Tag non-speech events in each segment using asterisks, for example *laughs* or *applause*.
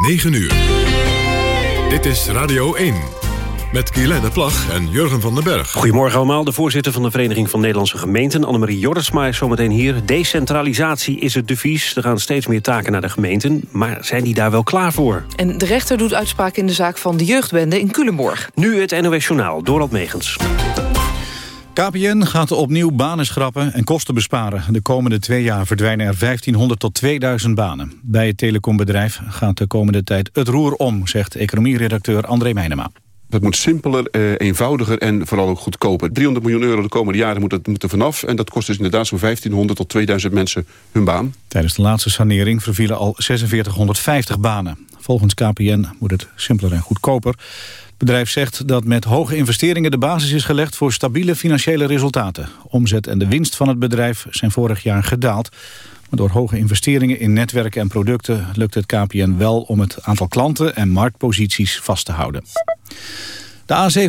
9 uur. Dit is Radio 1. Met Guylaine Plag en Jurgen van den Berg. Goedemorgen allemaal. De voorzitter van de Vereniging van Nederlandse Gemeenten... Annemarie Jorritsma is zometeen hier. Decentralisatie is het devies. Er gaan steeds meer taken naar de gemeenten. Maar zijn die daar wel klaar voor? En de rechter doet uitspraak in de zaak van de jeugdbende in Culemborg. Nu het NOS Journaal, Dorald Megens. KPN gaat opnieuw banen schrappen en kosten besparen. De komende twee jaar verdwijnen er 1500 tot 2000 banen. Bij het telecombedrijf gaat de komende tijd het roer om... zegt economieredacteur André Meijnema. Het moet simpeler, eh, eenvoudiger en vooral ook goedkoper. 300 miljoen euro de komende jaren moet, het, moet er vanaf. En dat kost dus inderdaad zo'n 1500 tot 2000 mensen hun baan. Tijdens de laatste sanering vervielen al 4650 banen. Volgens KPN moet het simpeler en goedkoper. Bedrijf zegt dat met hoge investeringen de basis is gelegd voor stabiele financiële resultaten. Omzet en de winst van het bedrijf zijn vorig jaar gedaald. Maar door hoge investeringen in netwerken en producten lukt het KPN wel om het aantal klanten en marktposities vast te houden. De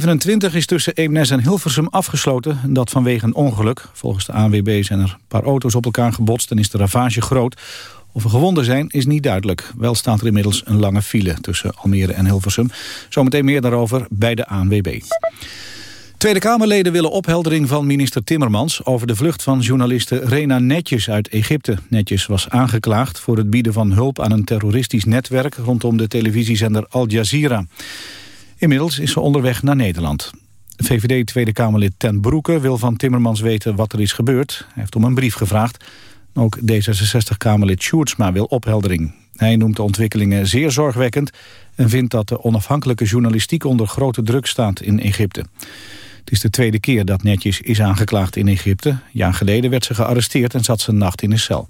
A27 is tussen Eemnes en Hilversum afgesloten, dat vanwege een ongeluk. Volgens de ANWB zijn er een paar auto's op elkaar gebotst en is de ravage groot. Of er gewonden zijn is niet duidelijk. Wel staat er inmiddels een lange file tussen Almere en Hilversum. Zometeen meer daarover bij de ANWB. Tweede Kamerleden willen opheldering van minister Timmermans... over de vlucht van journaliste Rena Netjes uit Egypte. Netjes was aangeklaagd voor het bieden van hulp aan een terroristisch netwerk... rondom de televisiezender Al Jazeera. Inmiddels is ze onderweg naar Nederland. VVD Tweede Kamerlid Ten Broeke wil van Timmermans weten wat er is gebeurd. Hij heeft om een brief gevraagd. Ook D66-Kamerlid Sjoerdsma wil opheldering. Hij noemt de ontwikkelingen zeer zorgwekkend... en vindt dat de onafhankelijke journalistiek onder grote druk staat in Egypte. Het is de tweede keer dat Netjes is aangeklaagd in Egypte. Jaar geleden werd ze gearresteerd en zat ze nacht in een cel.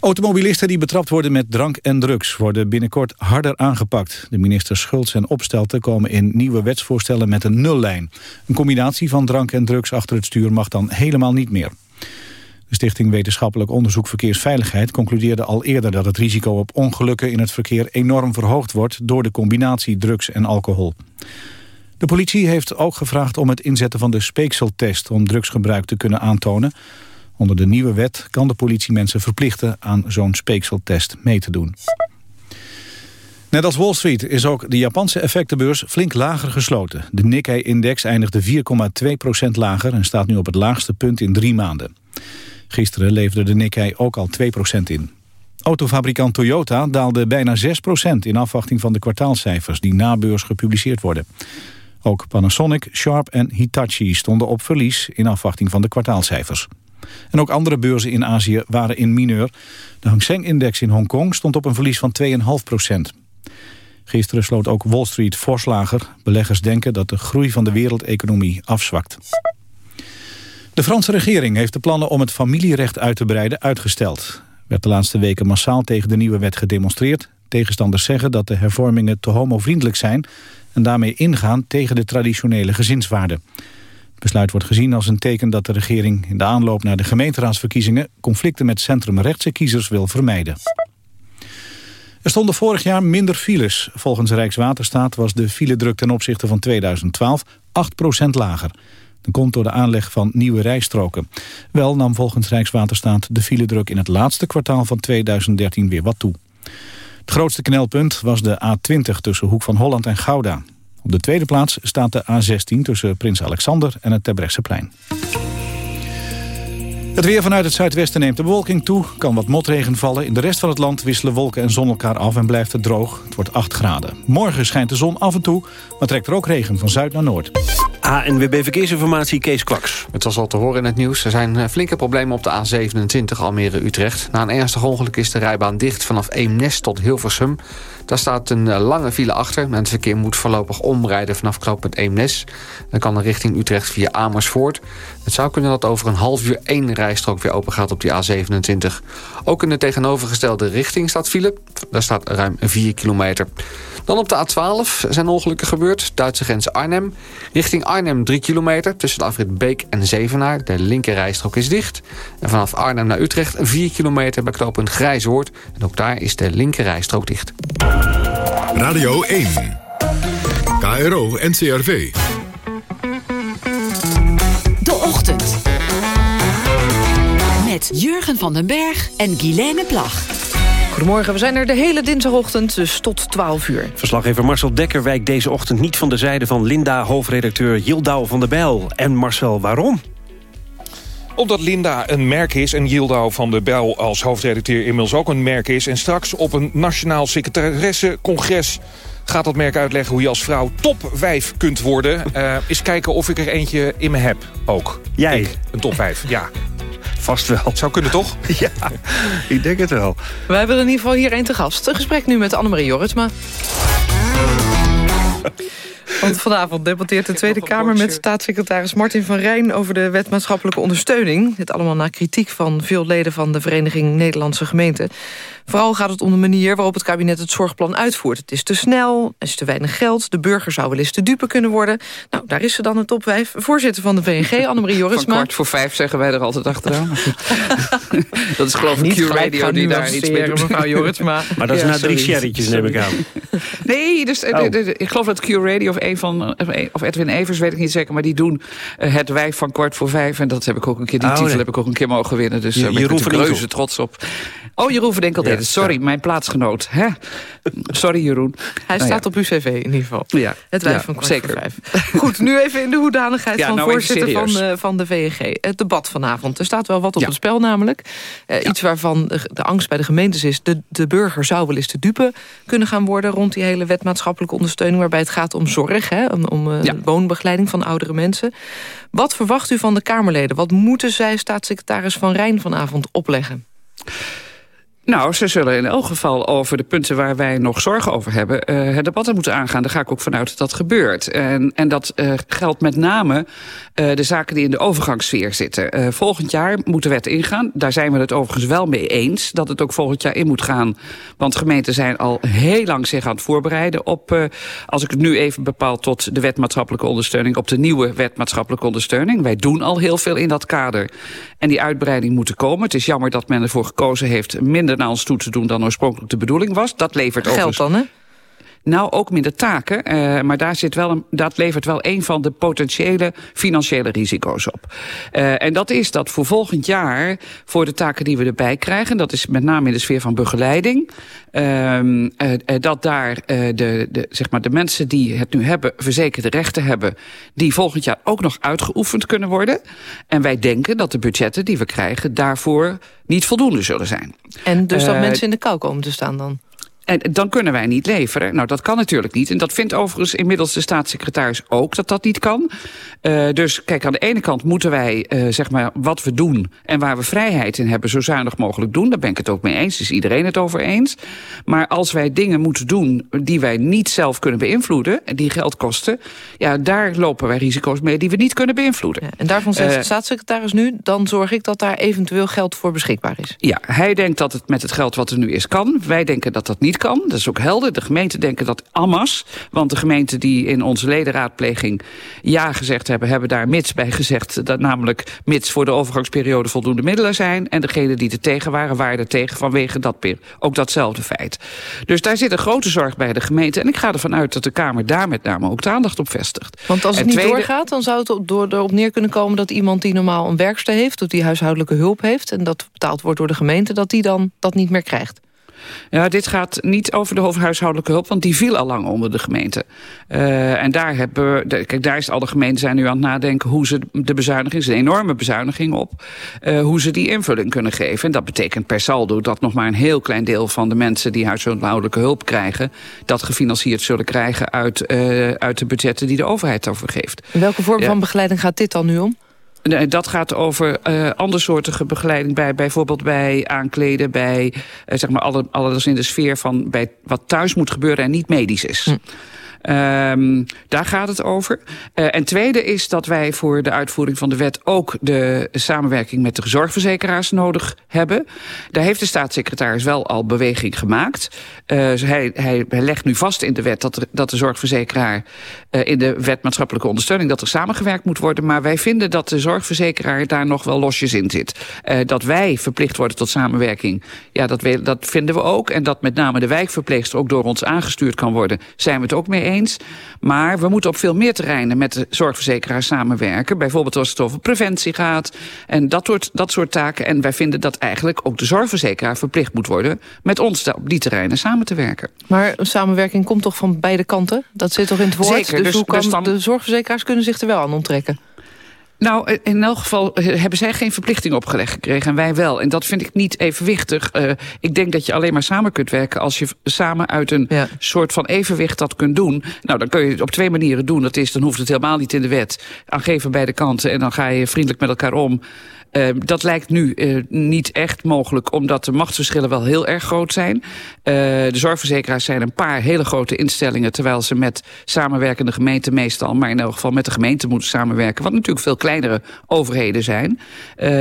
Automobilisten die betrapt worden met drank en drugs... worden binnenkort harder aangepakt. De ministers Schultz en Opstelten komen in nieuwe wetsvoorstellen met een nullijn. Een combinatie van drank en drugs achter het stuur mag dan helemaal niet meer. De Stichting Wetenschappelijk Onderzoek Verkeersveiligheid concludeerde al eerder dat het risico op ongelukken in het verkeer enorm verhoogd wordt door de combinatie drugs en alcohol. De politie heeft ook gevraagd om het inzetten van de speekseltest om drugsgebruik te kunnen aantonen. Onder de nieuwe wet kan de politie mensen verplichten aan zo'n speekseltest mee te doen. Net als Wall Street is ook de Japanse effectenbeurs flink lager gesloten. De Nikkei-index eindigde 4,2% lager en staat nu op het laagste punt in drie maanden. Gisteren leverde de Nikkei ook al 2% in. Autofabrikant Toyota daalde bijna 6% in afwachting van de kwartaalcijfers die na beurs gepubliceerd worden. Ook Panasonic, Sharp en Hitachi stonden op verlies in afwachting van de kwartaalcijfers. En ook andere beurzen in Azië waren in mineur. De Hang Seng-index in Hongkong stond op een verlies van 2,5 procent. Gisteren sloot ook Wall Street fors lager. Beleggers denken dat de groei van de wereldeconomie afzwakt. De Franse regering heeft de plannen om het familierecht uit te breiden uitgesteld. werd de laatste weken massaal tegen de nieuwe wet gedemonstreerd. Tegenstanders zeggen dat de hervormingen te homovriendelijk zijn... en daarmee ingaan tegen de traditionele gezinswaarden. Het besluit wordt gezien als een teken dat de regering... in de aanloop naar de gemeenteraadsverkiezingen... conflicten met centrumrechtse kiezers wil vermijden. Er stonden vorig jaar minder files. Volgens Rijkswaterstaat was de filedruk ten opzichte van 2012 8% lager. Dat komt door de aanleg van nieuwe rijstroken. Wel nam volgens Rijkswaterstaat de filedruk in het laatste kwartaal van 2013 weer wat toe. Het grootste knelpunt was de A20 tussen Hoek van Holland en Gouda. Op de tweede plaats staat de A16 tussen Prins Alexander en het Terbrechtseplein. Het weer vanuit het zuidwesten neemt de bewolking toe. Kan wat motregen vallen. In de rest van het land wisselen wolken en zon elkaar af en blijft het droog. Het wordt 8 graden. Morgen schijnt de zon af en toe, maar trekt er ook regen van zuid naar noord. ANWB Verkeersinformatie, Kees Kwaks. Het was al te horen in het nieuws. Er zijn eh, flinke problemen op de A27 Almere-Utrecht. Na een ernstig ongeluk is de rijbaan dicht vanaf Eemnes tot Hilversum. Daar staat een eh, lange file achter. Het verkeer moet voorlopig omrijden vanaf knooppunt Eemnes. Dan kan er richting Utrecht via Amersfoort. Het zou kunnen dat over een half uur één rijstrook weer open gaat op die A27. Ook in de tegenovergestelde richting staat file. Daar staat ruim 4 kilometer. Dan op de A12 zijn ongelukken gebeurd. Duitse grens Arnhem. Richting Arnhem 3 kilometer tussen de afrit Beek en Zevenaar. De linkerrijstrook is dicht. En vanaf Arnhem naar Utrecht 4 kilometer bij knooppunt Grijzoord. En ook daar is de linkerrijstrook dicht. Radio 1. KRO NCRV. De Ochtend. Met Jurgen van den Berg en Guilaine Plag. Goedemorgen, we zijn er de hele dinsdagochtend, dus tot 12 uur. Verslaggever Marcel Dekker wijkt deze ochtend niet van de zijde van Linda... hoofdredacteur Jildau van der Bijl. En Marcel, waarom? Omdat Linda een merk is en Yildau van der Bijl als hoofdredacteur inmiddels ook een merk is... en straks op een nationaal secretaressencongres gaat dat merk uitleggen... hoe je als vrouw top 5 kunt worden. Uh, *laughs* eens kijken of ik er eentje in me heb ook. Jij? Ik, een top 5, ja. Vast wel. Zou kunnen, toch? *laughs* ja, ik denk het wel. We hebben in ieder geval hier een te gast. Een gesprek nu met Annemarie Jorritsma. Want vanavond debatteert de Tweede Kamer met staatssecretaris Martin van Rijn... over de wet maatschappelijke ondersteuning. Dit allemaal na kritiek van veel leden van de Vereniging Nederlandse Gemeenten. Vooral gaat het om de manier waarop het kabinet het zorgplan uitvoert. Het is te snel, er is te weinig geld, de burger zou wel eens te dupe kunnen worden. Nou, daar is ze dan een top 5. Voorzitter van de VNG, *laughs* Annemarie Jorisma. Van kwart voor vijf zeggen wij er altijd achteraan. *laughs* dat is geloof ik Q-radio die daar iets mee doet. mevrouw Jorisma. Maar dat is ja, na drie sherrytjes, neem ik aan. *laughs* Nee, dus, oh. de, de, ik geloof dat Q-radio of een van, of Edwin Evers, weet ik niet zeker, maar die doen uh, het wijf van kwart voor vijf. En dat heb ik ook een keer, die oh, titel nee. heb ik ook een keer mogen winnen. Dus uh, Jeroen ben ik reuze trots op. Oh, Jeroen van Enkel deed het. Sorry, mijn plaatsgenoot. Hè? Sorry, Jeroen. Hij nou, staat ja. op uw cv in ieder geval. Ja. Het wijf van kwart zeker. voor vijf. Goed, nu even in de hoedanigheid ja, van nou voorzitter van, uh, van de VNG. Het debat vanavond. Er staat wel wat op het spel namelijk. Uh, iets waarvan de, de, angst bij de gemeentes is... De, de burger zou wel eens te dupe kunnen gaan worden... rond die hele wet maatschappelijke ondersteuning... waarbij het gaat om zorg, hè, om, om uh, woonbegeleiding van oudere mensen. Wat verwacht u van de Kamerleden? Wat moeten zij staatssecretaris Van Rijn vanavond opleggen? Nou, ze zullen in elk geval over de punten waar wij nog zorgen over hebben... Uh, het debat moeten aangaan. Daar ga ik ook vanuit dat dat gebeurt. En, en dat uh, geldt met name uh, de zaken die in de overgangssfeer zitten. volgend jaar moet de wet ingaan. Daar zijn we het overigens wel mee eens. Dat het ook volgend jaar in moet gaan. Want gemeenten zijn al heel lang zich aan het voorbereiden op... als ik het nu even bepaal tot de wet maatschappelijke ondersteuning... op de nieuwe wet maatschappelijke ondersteuning. Wij doen al heel veel in dat kader. En die uitbreiding moet komen. Het is jammer dat men ervoor gekozen heeft... minder naar ons toe te doen dan oorspronkelijk de bedoeling was. Dat levert Geld dan, hè? Nou, ook minder taken, uh, maar daar zit wel een, dat levert wel een van de potentiële financiële risico's op. Uh, en dat is dat voor volgend jaar, voor de taken die we erbij krijgen... dat is met name in de sfeer van begeleiding... Uh, dat daar de, de, zeg maar de mensen die het nu hebben, verzekerde rechten hebben... die volgend jaar ook nog uitgeoefend kunnen worden. En wij denken dat de budgetten die we krijgen daarvoor niet voldoende zullen zijn. En dus dat mensen in de kou komen te staan dan? En dan kunnen wij niet leveren. Nou, dat kan natuurlijk niet. En dat vindt overigens inmiddels de staatssecretaris ook dat dat niet kan. Uh, dus kijk, aan de ene kant moeten wij uh, zeg maar wat we doen... en waar we vrijheid in hebben, zo zuinig mogelijk doen. Daar ben ik het ook mee eens, is iedereen het over eens. Maar als wij dingen moeten doen die wij niet zelf kunnen beïnvloeden... en die geld kosten, ja, daar lopen wij risico's mee... die we niet kunnen beïnvloeden. Ja, en daarvan zegt uh, de staatssecretaris nu... dan zorg ik dat daar eventueel geld voor beschikbaar is. Ja, hij denkt dat het met het geld wat er nu is kan. Wij denken dat dat niet kan. Dat is ook helder. De gemeenten denken dat amas. Want de gemeenten die in onze ledenraadpleging ja gezegd hebben... hebben daar mits bij gezegd. Dat namelijk mits voor de overgangsperiode voldoende middelen zijn. En degenen die er tegen waren, waren er tegen vanwege dat ook datzelfde feit. Dus daar zit een grote zorg bij de gemeente. En ik ga ervan uit dat de Kamer daar met name ook de aandacht op vestigt. Want als het niet doorgaat, dan zou het door, erop neer kunnen komen... dat iemand die normaal een werkster heeft, of die huishoudelijke hulp heeft... en dat betaald wordt door de gemeente, dat die dan dat niet meer krijgt. Ja, dit gaat niet over de hoofdhuishoudelijke hulp, want die viel al lang onder de gemeente. Uh, en daar hebben we, kijk, daar is al de gemeenten zijn nu aan het nadenken hoe ze de bezuiniging, is een enorme bezuiniging op, uh, hoe ze die invulling kunnen geven. En dat betekent per saldo dat nog maar een heel klein deel van de mensen die huishoudelijke hulp krijgen, dat gefinancierd zullen krijgen uit, uh, uit de budgetten die de overheid over geeft. In welke vorm ja. van begeleiding gaat dit dan nu om? Nee, dat gaat over uh, andersoortige begeleiding bij bijvoorbeeld bij aankleden, bij uh, zeg maar alle, alles in de sfeer van bij wat thuis moet gebeuren en niet medisch is. Hm. Um, daar gaat het over. Uh, en tweede is dat wij voor de uitvoering van de wet... ook de samenwerking met de zorgverzekeraars nodig hebben. Daar heeft de staatssecretaris wel al beweging gemaakt. Uh, hij, hij, legt nu vast in de wet dat, dat de zorgverzekeraar... Uh, in de wet maatschappelijke ondersteuning... dat er samengewerkt moet worden. Maar wij vinden dat de zorgverzekeraar daar nog wel losjes in zit. dat wij verplicht worden tot samenwerking, ja, dat, dat vinden we ook. En dat met name de wijkverpleegster ook door ons aangestuurd kan worden... zijn we het ook mee eens eens. Maar we moeten op veel meer terreinen met de zorgverzekeraars samenwerken. Bijvoorbeeld als het over preventie gaat en dat soort, dat soort taken. En wij vinden dat eigenlijk ook de zorgverzekeraar verplicht moet worden... met ons op die terreinen samen te werken. Maar samenwerking komt toch van beide kanten? Dat zit toch in het woord? Zeker. Dus, dus hoe kan dus dan... de zorgverzekeraars kunnen zich er wel aan onttrekken? Nou, in elk geval eh, hebben zij geen verplichting opgelegd gekregen en wij wel. En dat vind ik niet evenwichtig. Uh, ik denk dat je alleen maar samen kunt werken als je samen uit een soort van evenwicht dat kunt doen. Nou, dan kun je het op twee manieren doen. Dat is, dan hoeft het helemaal niet in de wet. Aangeven beide kanten en dan ga je vriendelijk met elkaar om. Uh, dat lijkt nu uh, niet echt mogelijk, omdat de machtsverschillen wel heel erg groot zijn. Uh, de zorgverzekeraars zijn een paar hele grote instellingen... terwijl ze met samenwerkende gemeenten meestal... maar in elk geval met de gemeente moeten samenwerken... wat natuurlijk veel kleinere overheden zijn.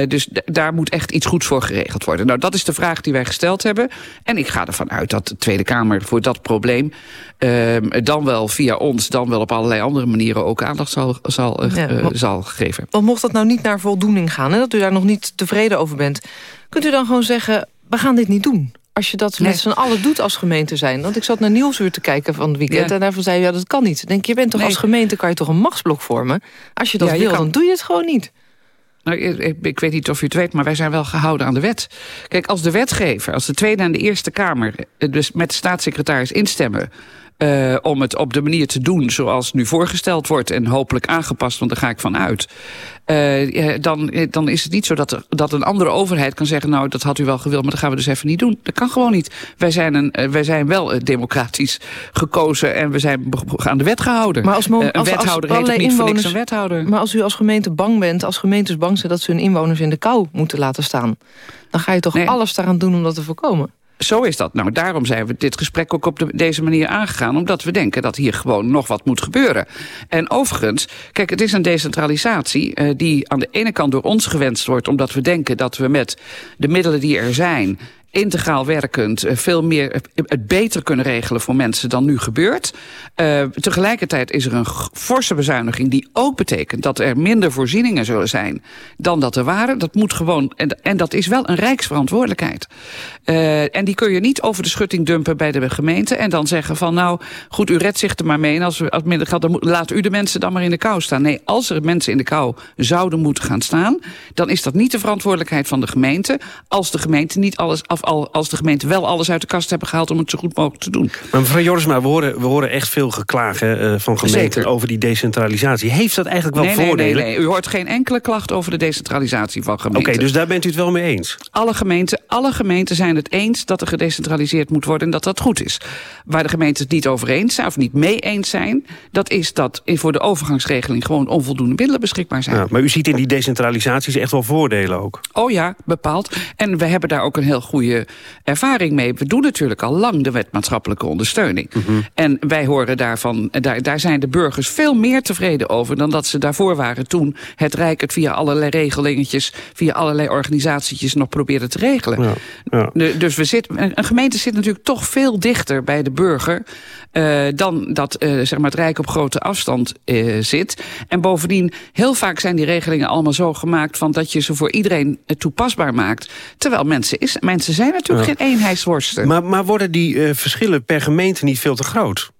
dus daar moet echt iets goeds voor geregeld worden. Nou, dat is de vraag die wij gesteld hebben. En ik ga ervan uit dat de Tweede Kamer voor dat probleem... Ehm, dan wel via ons, dan wel op allerlei andere manieren... ook aandacht zal, zal, ja, zal geven. Want mocht dat nou niet naar voldoening gaan... Hè, dat u daar nog niet tevreden over bent... kunt u dan gewoon zeggen, we gaan dit niet doen? Als je dat met z'n allen doet als gemeente zijn. Want ik zat naar Nieuwsuur te kijken van het weekend... en daarvan zei je, ja, dat kan niet. denk je, bent toch als gemeente, kan je toch een machtsblok vormen? Als je dat wil, dan doe je het gewoon niet. Nou, ik, ik, weet niet of u het weet, maar wij zijn wel gehouden aan de wet. Kijk, als de wetgever, als de Tweede en de Eerste Kamer... dus met de staatssecretaris instemmen uh, om het op de manier te doen zoals nu voorgesteld wordt... en hopelijk aangepast, want daar ga ik van uit... Uh, dan, dan is het niet zo dat, er, dat een andere overheid kan zeggen... nou, dat had u wel gewild, maar dat gaan we dus even niet doen. Dat kan gewoon niet. Wij zijn, een, wij zijn wel democratisch gekozen en we zijn aan de wet gehouden. Maar als, een als, wethouder als heet niet voor niks een wethouder. Maar als u als gemeente bang bent, als gemeentes bang zijn... dat ze hun inwoners in de kou moeten laten staan... dan ga je toch alles daaraan doen om dat te voorkomen? Zo is dat. Nou, daarom zijn we dit gesprek ook op deze manier aangegaan. Omdat we denken dat hier gewoon nog wat moet gebeuren. En overigens, kijk, het is een decentralisatie... Uh, die aan de ene kant door ons gewenst wordt... omdat we denken dat we met de middelen die er zijn integraal werkend eh, veel meer eh, het beter kunnen regelen voor mensen dan nu gebeurt. Uh, tegelijkertijd is er een forse bezuiniging die ook betekent dat er minder voorzieningen zullen zijn dan dat er waren. Dat moet gewoon, en, en dat is wel een rijksverantwoordelijkheid. En die kun je niet over de schutting dumpen bij de gemeente en dan zeggen van nou goed, u redt zich er maar mee en als, als minder gaat, dan laat u de mensen dan maar in de kou staan. Nee, als er mensen in de kou zouden moeten gaan staan, dan is dat niet de verantwoordelijkheid van de gemeente als de gemeente niet alles af als de gemeente wel alles uit de kast hebben gehaald... om het zo goed mogelijk te doen. Maar mevrouw Jorisma, we horen, we horen echt veel geklagen uh, van gemeenten... over die decentralisatie. Heeft dat eigenlijk wel voordelen? Nee, nee, nee, u hoort geen enkele klacht over de decentralisatie van gemeenten. Oké, dus daar bent u het wel mee eens? Alle gemeenten, alle gemeenten zijn het eens dat er gedecentraliseerd moet worden... en dat dat goed is. Waar de gemeenten het niet over eens zijn of niet mee eens zijn... dat is dat voor de overgangsregeling gewoon onvoldoende middelen beschikbaar zijn. Ja, maar u ziet in die decentralisaties echt wel voordelen ook? Oh ja, bepaald. En we hebben daar ook een heel goede ervaring mee. We doen natuurlijk al lang de wet maatschappelijke ondersteuning. Mhm. En wij horen daarvan, daar, daar zijn de burgers veel meer tevreden over... dan dat ze daarvoor waren toen het Rijk het via allerlei regelingetjes... via allerlei organisatietjes nog probeerde te regelen. Ja, ja. dus we zitten, een gemeente zit natuurlijk toch veel dichter bij de burger... Uh, dan dat uh, zeg maar het Rijk op grote afstand uh, zit. En bovendien, heel vaak zijn die regelingen allemaal zo gemaakt... Van dat je ze voor iedereen toepasbaar maakt. Terwijl mensen, is, mensen zijn natuurlijk geen eenheidsworsten. Maar, maar worden die verschillen per gemeente niet veel te groot?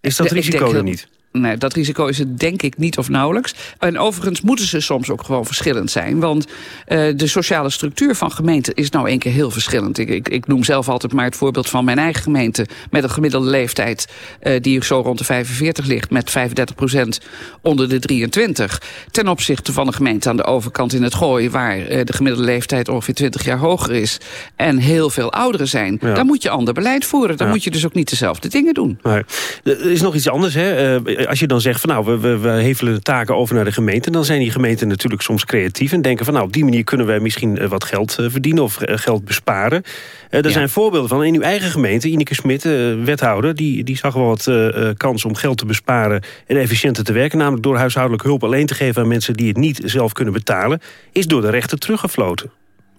Is dat risico er niet? Nee, dat risico is het denk ik niet of nauwelijks. En overigens moeten ze soms ook gewoon verschillend zijn. Want uh, de sociale structuur van gemeenten is nou een keer heel verschillend. Ik, ik, ik, noem zelf altijd maar het voorbeeld van mijn eigen gemeente... met een gemiddelde leeftijd uh, die zo rond de 45 ligt... met 35 procent onder de 23. Ten opzichte van een gemeente aan de overkant in het Gooi... waar uh, de gemiddelde leeftijd ongeveer 20 jaar hoger is... en heel veel ouderen zijn. Ja. Dan moet je ander beleid voeren. Dan ja. moet je dus ook niet dezelfde dingen doen. Nee. Er is nog iets anders, hè? Als je dan zegt van nou, we, we, we hevelen de taken over naar de gemeente... dan zijn die gemeenten natuurlijk soms creatief en denken van nou, op die manier kunnen wij misschien eh, wat geld eh, verdienen of eh, geld besparen. er ja. zijn voorbeelden van in uw eigen gemeente. Ineke Smit, wethouder, die, die zag wel wat kans om geld te besparen en efficiënter te werken. Namelijk door huishoudelijke hulp alleen te geven aan mensen die het niet zelf kunnen betalen. Is door de rechter teruggefloten.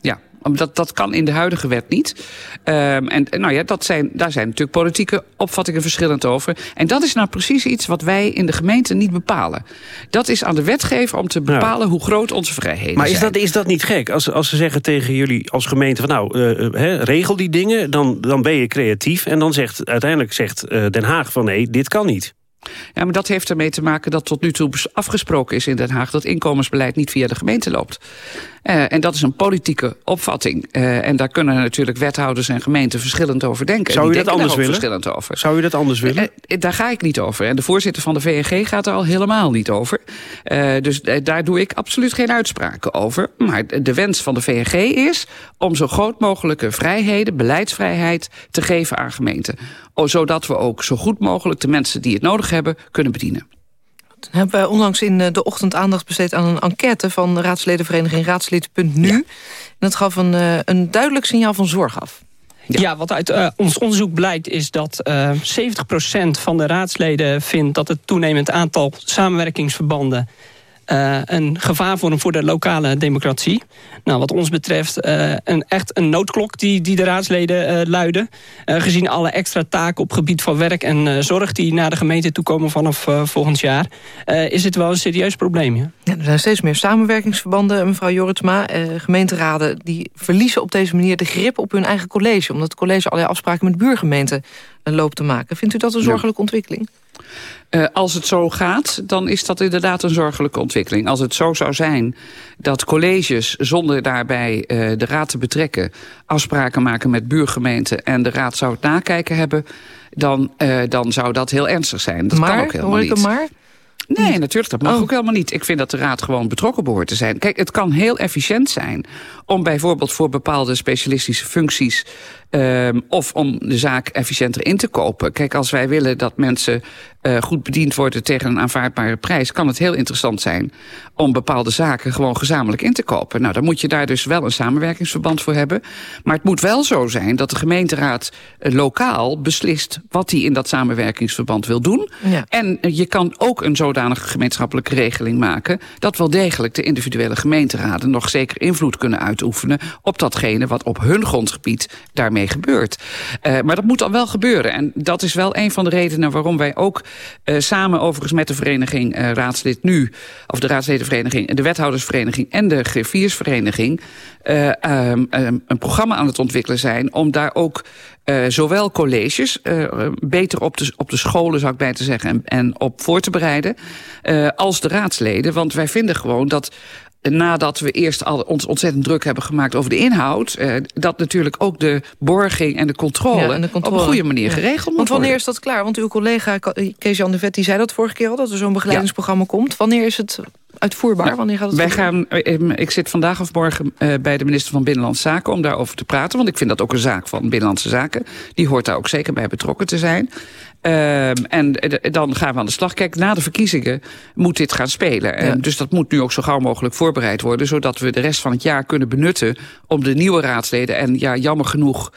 Ja, Dat, dat kan in de huidige wet niet. Um, en nou ja, dat zijn, daar zijn natuurlijk politieke opvattingen verschillend over. En dat is nou precies iets wat wij in de gemeente niet bepalen. Dat is aan de wetgever om te bepalen hoe groot onze vrijheden maar zijn. Maar is dat, is dat niet gek? Als, als ze zeggen tegen jullie als gemeente van nou, uh, regel die dingen, dan, dan ben je creatief. En dan zegt uiteindelijk zegt uh, Den Haag van nee, dit kan niet. Ja, maar dat heeft ermee te maken dat tot nu toe afgesproken is in Den Haag... dat inkomensbeleid niet via de gemeente loopt. Uh, en dat is een politieke opvatting. Uh, en daar kunnen natuurlijk wethouders en gemeenten verschillend over denken. Zou u dat anders willen? Verschillend over. Zou u dat anders willen? Uh, daar ga ik niet over. En de voorzitter van de VNG gaat er al helemaal niet over. dus daar doe ik absoluut geen uitspraken over. Maar de wens van de VNG is om zo groot mogelijke vrijheden, beleidsvrijheid, te geven aan gemeenten. Zodat we ook zo goed mogelijk de mensen die het nodig hebben kunnen bedienen hebben we onlangs in eh, de ochtend aandacht besteed aan een enquête... van de raadsledenvereniging raadslid.nu. En dat gaf een, eh, een duidelijk signaal van zorg af. Ja, wat uit uh, ons onderzoek blijkt is dat uh, 70% van de raadsleden vindt... dat het toenemend aantal samenwerkingsverbanden uh, een gevaar vormen voor de lokale democratie. Nou, wat ons betreft uh, een, echt een noodklok die, die de raadsleden uh, luiden. gezien alle extra taken op gebied van werk en zorg... die naar de gemeente toekomen vanaf volgend jaar... is het wel een serieus probleem. Ja? ja? er zijn steeds meer samenwerkingsverbanden, mevrouw Joritsma. gemeenteraden die verliezen op deze manier de grip op hun eigen college... omdat het college allerlei afspraken met buurgemeenten loopt te maken. Vindt u dat een zorgelijke ontwikkeling? Uh, als het zo gaat, dan is dat inderdaad een zorgelijke ontwikkeling. Als het zo zou zijn dat colleges zonder daarbij uh, de raad te betrekken... afspraken maken met buurgemeenten en de raad zou het nakijken hebben... dan, uh, dan zou dat heel ernstig zijn. Dat maar, kan ook helemaal hoor ik niet. maar? Nee, natuurlijk, dat mag oh. ook helemaal niet. Ik vind dat de raad gewoon betrokken behoort te zijn. Kijk, het kan heel efficiënt zijn om bijvoorbeeld voor bepaalde specialistische functies... Um, of om de zaak efficiënter in te kopen. Kijk, als wij willen dat mensen uh, goed bediend worden tegen een aanvaardbare prijs... kan het heel interessant zijn om bepaalde zaken gewoon gezamenlijk in te kopen. Nou, dan moet je daar dus wel een samenwerkingsverband voor hebben. Maar het moet wel zo zijn dat de gemeenteraad uh, lokaal beslist... wat hij in dat samenwerkingsverband wil doen. Ja. En uh, je kan ook een zodanige gemeenschappelijke regeling maken... dat wel degelijk de individuele gemeenteraden nog zeker invloed kunnen uitoefenen... op datgene wat op hun grondgebied daarmee gebeurt. Uh, maar dat moet dan wel gebeuren. En dat is wel een van de redenen waarom wij ook uh, samen overigens met de vereniging uh, raadslid nu... of de raadsledenvereniging, de wethoudersvereniging en de grifiersvereniging... Um, um, een programma aan het ontwikkelen zijn om daar ook zowel colleges beter op de, op de scholen, zou ik bij te zeggen, en, en op voor te bereiden, als de raadsleden. Want wij vinden gewoon dat nadat we eerst al ons ontzettend druk hebben gemaakt over de inhoud... Eh, dat natuurlijk ook de borging en de controle, ja, en de controle. op een goede manier ja. geregeld moet Want wanneer is dat klaar? Want uw collega Kees-Jan de Vet die zei dat vorige keer al... dat er zo'n begeleidingsprogramma ja. komt. Wanneer is het uitvoerbaar? Nou, Wanneer gaat het wij gaan, ik zit vandaag of morgen bij de minister van Binnenlandse Zaken... om daarover te praten, want ik vind dat ook een zaak van Binnenlandse Zaken. Die hoort daar ook zeker bij betrokken te zijn. Uh, en dan gaan we aan de slag. Kijk, na de verkiezingen moet dit gaan spelen. Ja. En dus dat moet nu ook zo gauw mogelijk voorbereid worden... zodat we de rest van het jaar kunnen benutten om de nieuwe raadsleden... en ja, jammer genoeg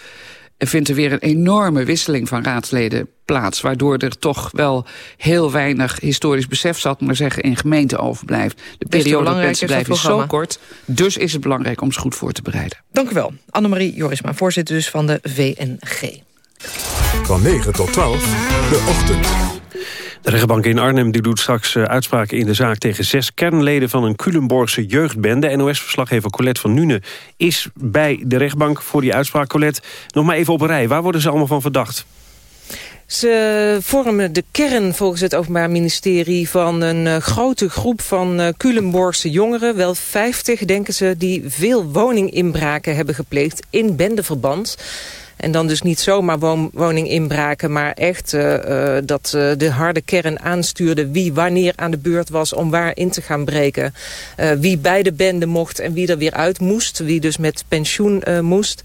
vindt er weer een enorme wisseling van raadsleden plaats... waardoor er toch wel heel weinig historisch besef, zat maar zeggen... in gemeente overblijft. De periode dat mensen blijven is zo kort. Dus is het belangrijk om ze goed voor te bereiden. Dank u wel. Annemarie Jorisma, voorzitter dus van de VNG. Van 9 tot 12, de ochtend. De rechtbank in Arnhem die doet straks uh, uitspraken in de zaak... tegen zes kernleden van een Culemborgse jeugdbende. NOS-verslaggever Colette van Nune is bij de rechtbank voor die uitspraak. Colette, nog maar even op een rij. Waar worden ze allemaal van verdacht? Ze vormen de kern volgens het Openbaar Ministerie van een uh, grote groep van uh, Culemborgse jongeren. Wel 50 denken ze die veel woninginbraken hebben gepleegd in bendeverband. En dan dus niet zomaar woninginbraken, maar echt uh, uh, dat uh, de harde kern aanstuurde wie wanneer aan de beurt was om waar in te gaan breken. wie bij de bende mocht en wie er weer uit moest. Wie dus met pensioen moest.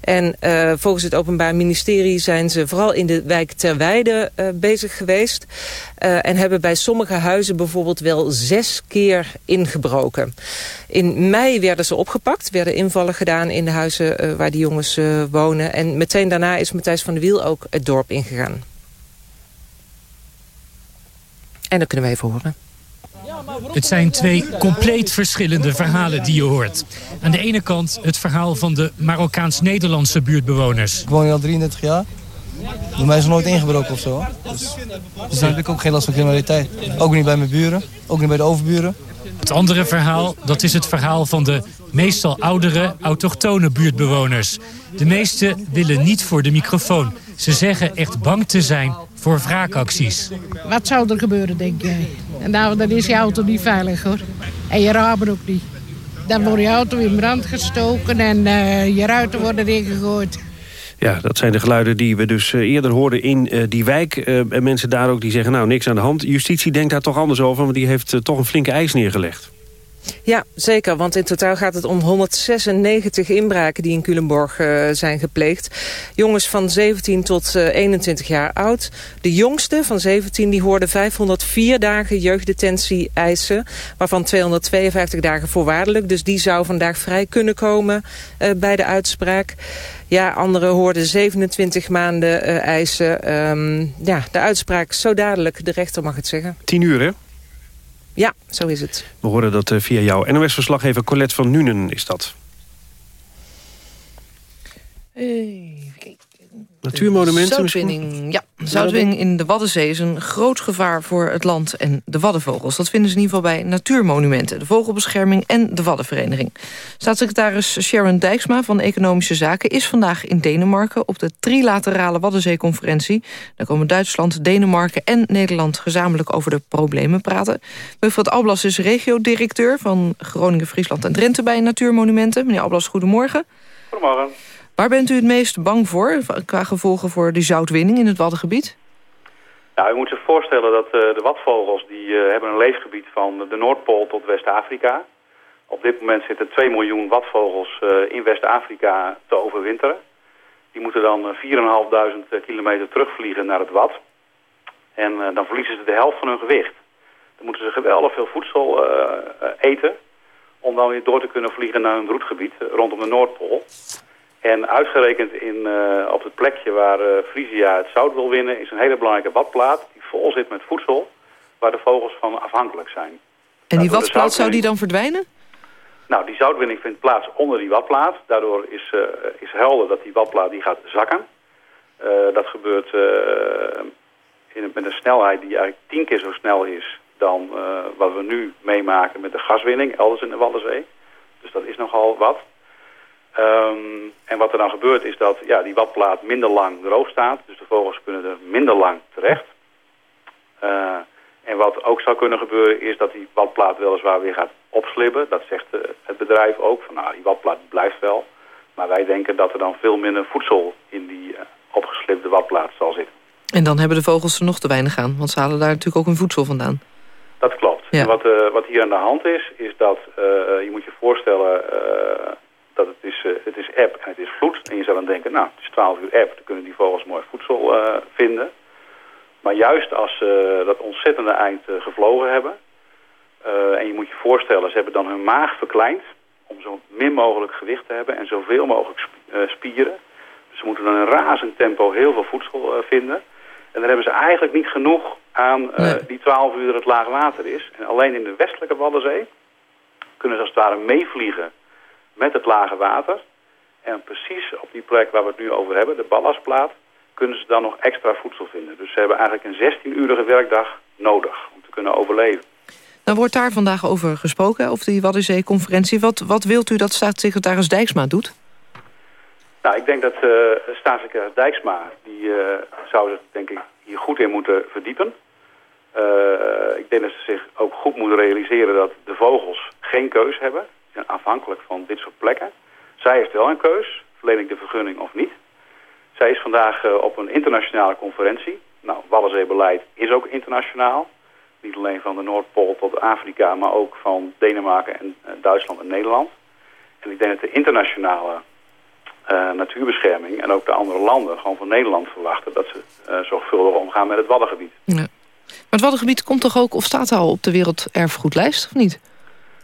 En volgens het Openbaar Ministerie zijn ze vooral in de wijk Terweide bezig geweest. en hebben bij sommige huizen bijvoorbeeld wel zes keer ingebroken. In mei werden ze opgepakt, werden invallen gedaan in de huizen waar die jongens wonen. En meteen daarna is Matthijs van der Wiel ook het dorp ingegaan. En dat kunnen we even horen. Het zijn twee compleet verschillende verhalen die je hoort. Aan de ene kant het verhaal van de Marokkaans-Nederlandse buurtbewoners. Ik woon hier al 33 jaar. Bij mij is er nooit ingebroken of zo. Dus, dus dan heb ik ook geen last van criminaliteit. Ook niet bij mijn buren, ook niet bij de overburen. Het andere verhaal, dat is het verhaal van de meestal oudere, autochtone buurtbewoners. De meesten willen niet voor de microfoon. Ze zeggen echt bang te zijn voor wraakacties. Wat zou er gebeuren, denk jij? Nou, dan is je auto niet veilig, hoor. En je ramen ook niet. Dan wordt je auto in brand gestoken en uh, je ruiten worden ingegooid. Ja, dat zijn de geluiden die we dus eh, eerder hoorden in uh, die wijk. Uh, en mensen daar ook die zeggen, nou, niks aan de hand. Justitie denkt daar toch anders over, want die heeft toch een flinke eis neergelegd. Ja, zeker. Want in totaal gaat het om 196 inbraken die in Culemborg uh, zijn gepleegd. Jongens van 17 tot uh, 21 jaar oud. De jongste van 17 die hoorde 504 dagen jeugddetentie eisen. Waarvan 252 dagen voorwaardelijk. Dus die zou vandaag vrij kunnen komen uh, bij de uitspraak. Ja, anderen hoorden 27 maanden eisen. Um, ja, de uitspraak zo dadelijk. De rechter mag het zeggen. 10 uur, hè? Ja, zo is het. We horen dat via jou. NOS-verslaggever Colette van Nuenen is dat. Even Natuurmonumenten Zoutwinning, ja. Zoutwinning in de Waddenzee is een groot gevaar voor het land en de waddenvogels. Dat vinden ze in ieder geval bij Natuurmonumenten, de Vogelbescherming en de Waddenvereniging. Staatssecretaris Sharon Dijksma van Economische Zaken is vandaag in Denemarken op de trilaterale Waddenzeeconferentie. Daar komen Duitsland, Denemarken en Nederland gezamenlijk over de problemen praten. Wilfred Alblas is regiodirecteur van Groningen, Friesland en Drenthe bij Natuurmonumenten. Meneer Alblas, goedemorgen. Goedemorgen. Waar bent u het meest bang voor qua gevolgen voor die zoutwinning in het Waddengebied? Nou, u moet zich voorstellen dat uh, de watvogels die, uh, hebben een leefgebied van de Noordpool tot West-Afrika. Op dit moment zitten 2 miljoen watvogels uh, in West-Afrika te overwinteren. Die moeten dan 4.500 kilometer terugvliegen naar het Wad. En dan verliezen ze de helft van hun gewicht. Dan moeten ze geweldig veel voedsel eten om dan weer door te kunnen vliegen naar hun broedgebied rondom de Noordpool. En uitgerekend in, uh, op het plekje waar uh, Frisia het zout wil winnen... is een hele belangrijke badplaat die vol zit met voedsel... waar de vogels van afhankelijk zijn. En die nou, badplaat zou die dan verdwijnen? Nou, die zoutwinning vindt plaats onder die badplaat. Daardoor is, uh, is helder dat die badplaat die gaat zakken. dat gebeurt in, met een snelheid die eigenlijk tien keer zo snel is... dan wat we nu meemaken met de gaswinning elders in de Waddenzee. Dus dat is nogal wat. Um, en wat er dan gebeurt is dat ja, die watplaat minder lang droog staat. Dus de vogels kunnen er minder lang terecht. Uh, en wat ook zou kunnen gebeuren is dat die watplaat weliswaar weer gaat opslibben. Dat zegt uh, het bedrijf ook. Van, nou, die watplaat blijft wel. Maar wij denken dat er dan veel minder voedsel in die uh, opgeslibde watplaat zal zitten. En dan hebben de vogels er nog te weinig aan. Want ze halen daar natuurlijk ook hun voedsel vandaan. Dat klopt. Ja. En wat, wat hier aan de hand is, is dat je moet je voorstellen dat het is, uh, het is eb en het is vloed. En je zou dan denken, nou, het is 12 uur eb, dan kunnen die vogels mooi voedsel uh, vinden. Maar juist als ze dat ontzettende eind gevlogen hebben... en je moet je voorstellen, ze hebben dan hun maag verkleind... om zo min mogelijk gewicht te hebben en zoveel mogelijk sp spieren. Dus ze moeten dan in razend tempo heel veel voedsel vinden. En dan hebben ze eigenlijk niet genoeg aan nee. die 12 uur dat het laag water is. En alleen in de westelijke Waddenzee kunnen ze als het ware meevliegen met het lage water. En precies op die plek waar we het nu over hebben, de ballastplaat, kunnen ze dan nog extra voedsel vinden. Dus ze hebben eigenlijk een 16-urige werkdag nodig om te kunnen overleven. Dan wordt daar vandaag over gesproken, of die Waddenzee-conferentie. Wat, wat wilt u dat staatssecretaris Dijksma doet? Nou, ik denk dat uh, staatssecretaris Dijksma, die uh, zou zich denk ik hier goed in moeten verdiepen. Uh, ik denk dat ze zich ook goed moeten realiseren dat de vogels geen keus hebben zijn afhankelijk van dit soort plekken. Zij heeft wel een keus, verleen ik de vergunning of niet. Zij is vandaag uh, op een internationale conferentie. Nou, Waddenzeebeleid is ook internationaal. Niet alleen van de Noordpool tot Afrika, maar ook van Denemarken en uh, Duitsland en Nederland. En ik denk dat de internationale uh, natuurbescherming en ook de andere landen gewoon van Nederland verwachten dat ze zorgvuldig omgaan met het Waddengebied. Ja. Maar het Waddengebied komt toch ook, of staat al op de werelderfgoedlijst, of niet?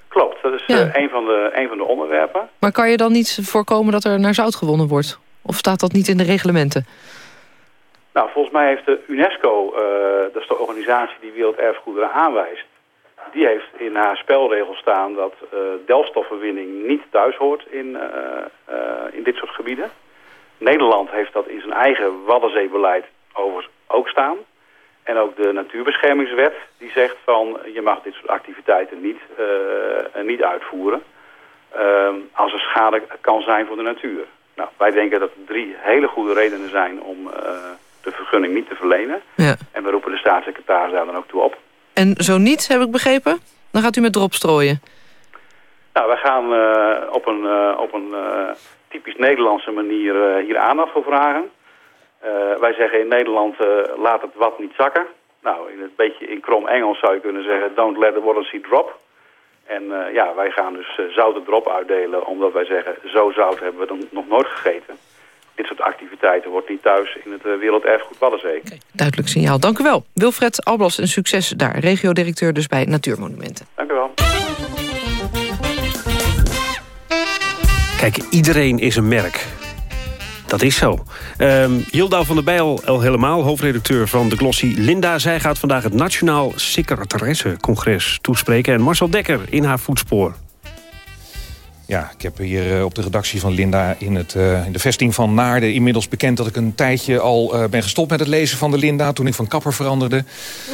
Klopt, dat is ja. uh, een, van de, een van de onderwerpen. Maar kan je dan niet voorkomen dat er naar zout gewonnen wordt? Of staat dat niet in de reglementen? Nou, volgens mij heeft de UNESCO, uh, dat is de organisatie die werelderfgoederen aanwijst... die heeft in haar spelregel staan dat delfstoffenwinning niet thuis hoort in, in dit soort gebieden. Nederland heeft dat in zijn eigen Waddenzeebeleid overigens ook staan. En ook de natuurbeschermingswet die zegt van je mag dit soort activiteiten niet, uh, niet uitvoeren. Uh, als er schade kan zijn voor de natuur. Nou, wij denken dat er drie hele goede redenen zijn om uh, de vergunning niet te verlenen. Ja. En we roepen de staatssecretaris daar dan ook toe op. En zo niet, heb ik begrepen? Dan gaat u met drop strooien. Nou, wij gaan op een, op een typisch Nederlandse manier hier aandacht voor vragen. Uh, wij zeggen in Nederland, uh, laat het wat niet zakken. Nou, in het beetje in krom Engels zou je kunnen zeggen, don't let the water drop. En uh, ja, wij gaan dus zoute drop uitdelen, omdat wij zeggen, zo zout hebben we dan nog nooit gegeten. Dit soort activiteiten wordt niet thuis in het werelderfgoed Waddenzee. Okay, duidelijk signaal. Dank u wel. Wilfred Alblas, een succes daar. Regio-directeur dus bij Natuurmonumenten. Dank u wel. Kijk, iedereen is een merk. Dat is zo. Um, van der Bijl, al helemaal, hoofdredacteur van de Glossy Linda. Zij gaat vandaag het Nationaal Secretaressencongres toespreken. En Marcel Dekker in haar voetspoor. Ja, ik heb hier eh, op de redactie van Linda in, het, uh, in de vesting van Naarden... inmiddels bekend dat ik een tijdje al uh, ben gestopt met het lezen van de Linda... toen ik van kapper veranderde.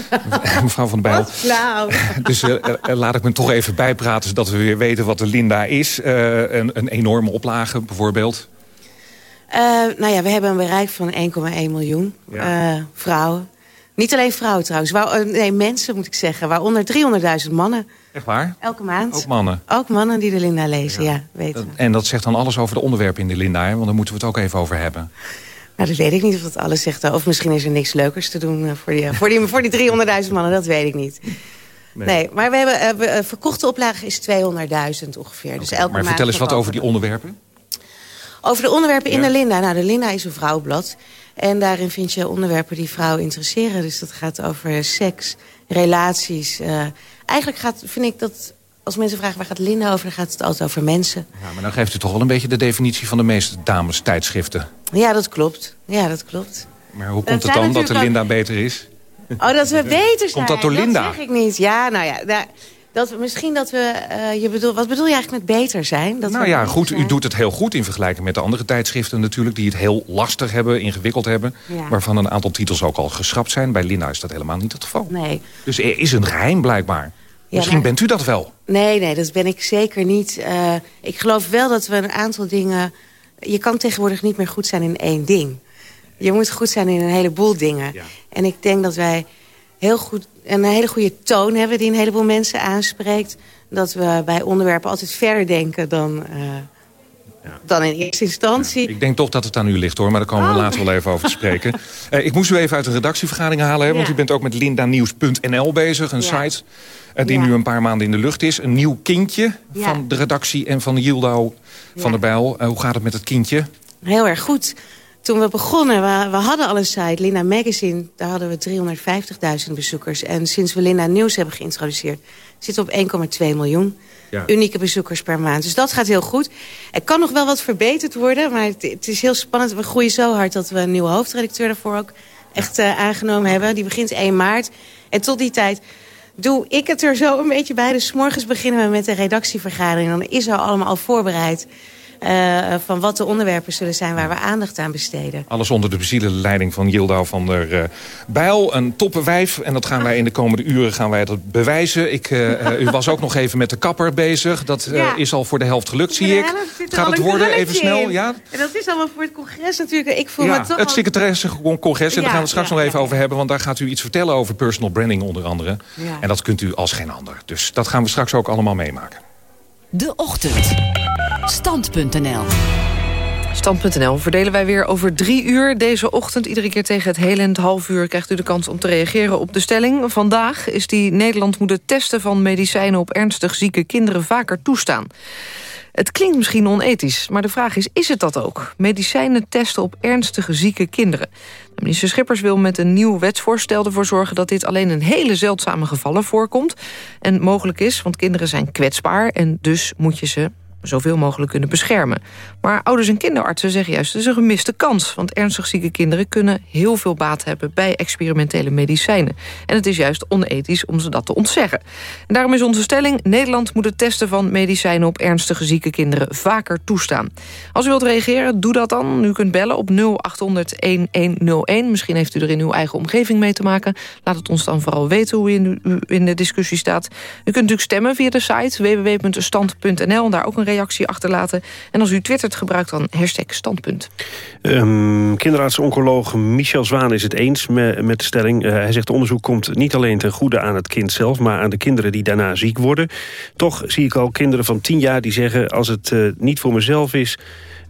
*laughs* *laughs* Mevrouw van der Bijl. Nou. *laughs* dus laat ik me toch even bijpraten... zodat we weer weten wat de Linda is. een, een enorme oplage bijvoorbeeld. Uh, nou ja, we hebben een bereik van 1,1 miljoen uh, vrouwen. Niet alleen vrouwen trouwens, waar, uh, nee, mensen moet ik zeggen. Waaronder 300.000 mannen. Echt waar? Elke maand. Ook mannen? Ook mannen die de Linda lezen, ja, ja weten En dat zegt dan alles over de onderwerpen in de Linda, hè? want daar moeten we het ook even over hebben. Nou, dat weet ik niet of dat alles zegt. Of misschien is er niks leukers te doen voor die, voor die, voor die 300.000 mannen, dat weet ik niet. Nee. nee maar we hebben, uh, verkochte oplage is 200.000 ongeveer. Dus elke maar vertel eens wat over die onderwerpen. Over de onderwerpen in de Linda. Nou, de Linda is een vrouwblad. En daarin vind je onderwerpen die vrouwen interesseren. Dus dat gaat over seks, relaties. Uh, eigenlijk gaat, vind ik dat als mensen vragen waar gaat Linda over... dan gaat het altijd over mensen. Ja, maar dan geeft u toch wel een beetje de definitie van de meeste dames tijdschriften. Ja, dat klopt. Ja, dat klopt. Maar hoe komt het dan dat de Linda beter is? Oh, dat we *laughs* beter zijn. Komt dat door Linda? Dat zeg ik niet. Ja, nou ja, dat misschien dat we... Uh, je bedoel, wat bedoel je eigenlijk met beter zijn? Dat nou ja, goed, u doet het heel goed in vergelijking met de andere tijdschriften natuurlijk... die het heel lastig hebben, ingewikkeld hebben. Waarvan een aantal titels ook al geschrapt zijn. Bij Linda is dat helemaal niet het geval. Nee. Dus er is een geheim blijkbaar. Misschien bent u dat wel. Nee, nee, dat ben ik zeker niet. Uh, ik geloof wel dat we een aantal dingen... Je kan tegenwoordig niet meer goed zijn in één ding. Je moet goed zijn in een heleboel dingen. Ja. En ik denk dat wij heel goed, een hele goede toon hebben... die een heleboel mensen aanspreekt. Dat we bij onderwerpen altijd verder denken dan... Uh, ja. dan in eerste instantie. ik denk toch dat het aan u ligt hoor, maar daar komen we oh. later wel even over te spreken. uh, *laughs* ik moest u even uit de redactievergadering halen, hè, want u bent ook met lindanieuws.nl bezig, een site uh, die nu een paar maanden in de lucht is. Een nieuw kindje van de redactie en van Yildau van der Bijl. hoe gaat het met het kindje? Heel erg goed toen we begonnen, we, we, hadden al een site, Linda Magazine. Daar hadden we 350.000 bezoekers. En sinds we Linda Nieuws hebben geïntroduceerd... zitten we op 1,2 miljoen unieke bezoekers per maand. Dus dat gaat heel goed. Er kan nog wel wat verbeterd worden, maar het, het is heel spannend. We groeien zo hard dat we een nieuwe hoofdredacteur daarvoor ook echt uh, aangenomen hebben. Die begint 1 maart. En tot die tijd doe ik het er zo een beetje bij. Dus morgens beginnen we met de redactievergadering. Dan is er allemaal al voorbereid. Uh, van wat de onderwerpen zullen zijn waar we aandacht aan besteden. Alles onder de bezielde leiding van Jildau van der uh, Bijl. Een toppenwijf. En dat gaan wij in de komende uren gaan wij dat bewijzen. Ik, uh, u was ook nog even met de kapper bezig. Dat ja. is al voor de helft gelukt, zie ik. Gaat het worden, even snel? Ja? En dat is allemaal voor het congres natuurlijk. Ik voel ja, me toch het secretaressencongres. En daar gaan we straks nog even over hebben. Want daar gaat u iets vertellen over personal branding onder andere. En dat kunt u als geen ander. Dus dat gaan we straks ook allemaal meemaken. De Ochtend. Stand.nl Stand.nl verdelen wij weer over drie uur deze ochtend. Iedere keer tegen het hele en half uur krijgt u de kans om te reageren op de stelling. Vandaag is die Nederland moet het testen van medicijnen op ernstig zieke kinderen vaker toestaan. Het klinkt misschien onethisch, maar de vraag is, is het dat ook? Medicijnen testen op ernstige zieke kinderen. Minister Schippers wil met een nieuw wetsvoorstel ervoor zorgen... dat dit alleen in hele zeldzame gevallen voorkomt. En mogelijk is, want kinderen zijn kwetsbaar... en dus moet je ze zoveel mogelijk kunnen beschermen. Maar ouders en kinderartsen zeggen juist... het is een gemiste kans, want ernstig zieke kinderen... kunnen heel veel baat hebben bij experimentele medicijnen. En het is juist onethisch om ze dat te ontzeggen. En daarom is onze stelling... Nederland moet het testen van medicijnen op ernstige zieke kinderen... vaker toestaan. Als u wilt reageren, doe dat dan. U kunt bellen op 0800-1101. Misschien heeft u er in uw eigen omgeving mee te maken. Laat het ons dan vooral weten hoe u in de discussie staat. U kunt natuurlijk stemmen via de site www.stand.nl... en daar ook een reactie achterlaten. En als u twittert, gebruikt dan hashtag standpunt. Um, Michel Zwaan is het eens met, de stelling. Uh, hij zegt onderzoek komt niet alleen ten goede aan het kind zelf... maar aan de kinderen die daarna ziek worden. Toch zie ik al kinderen van tien jaar die zeggen... als het uh, niet voor mezelf is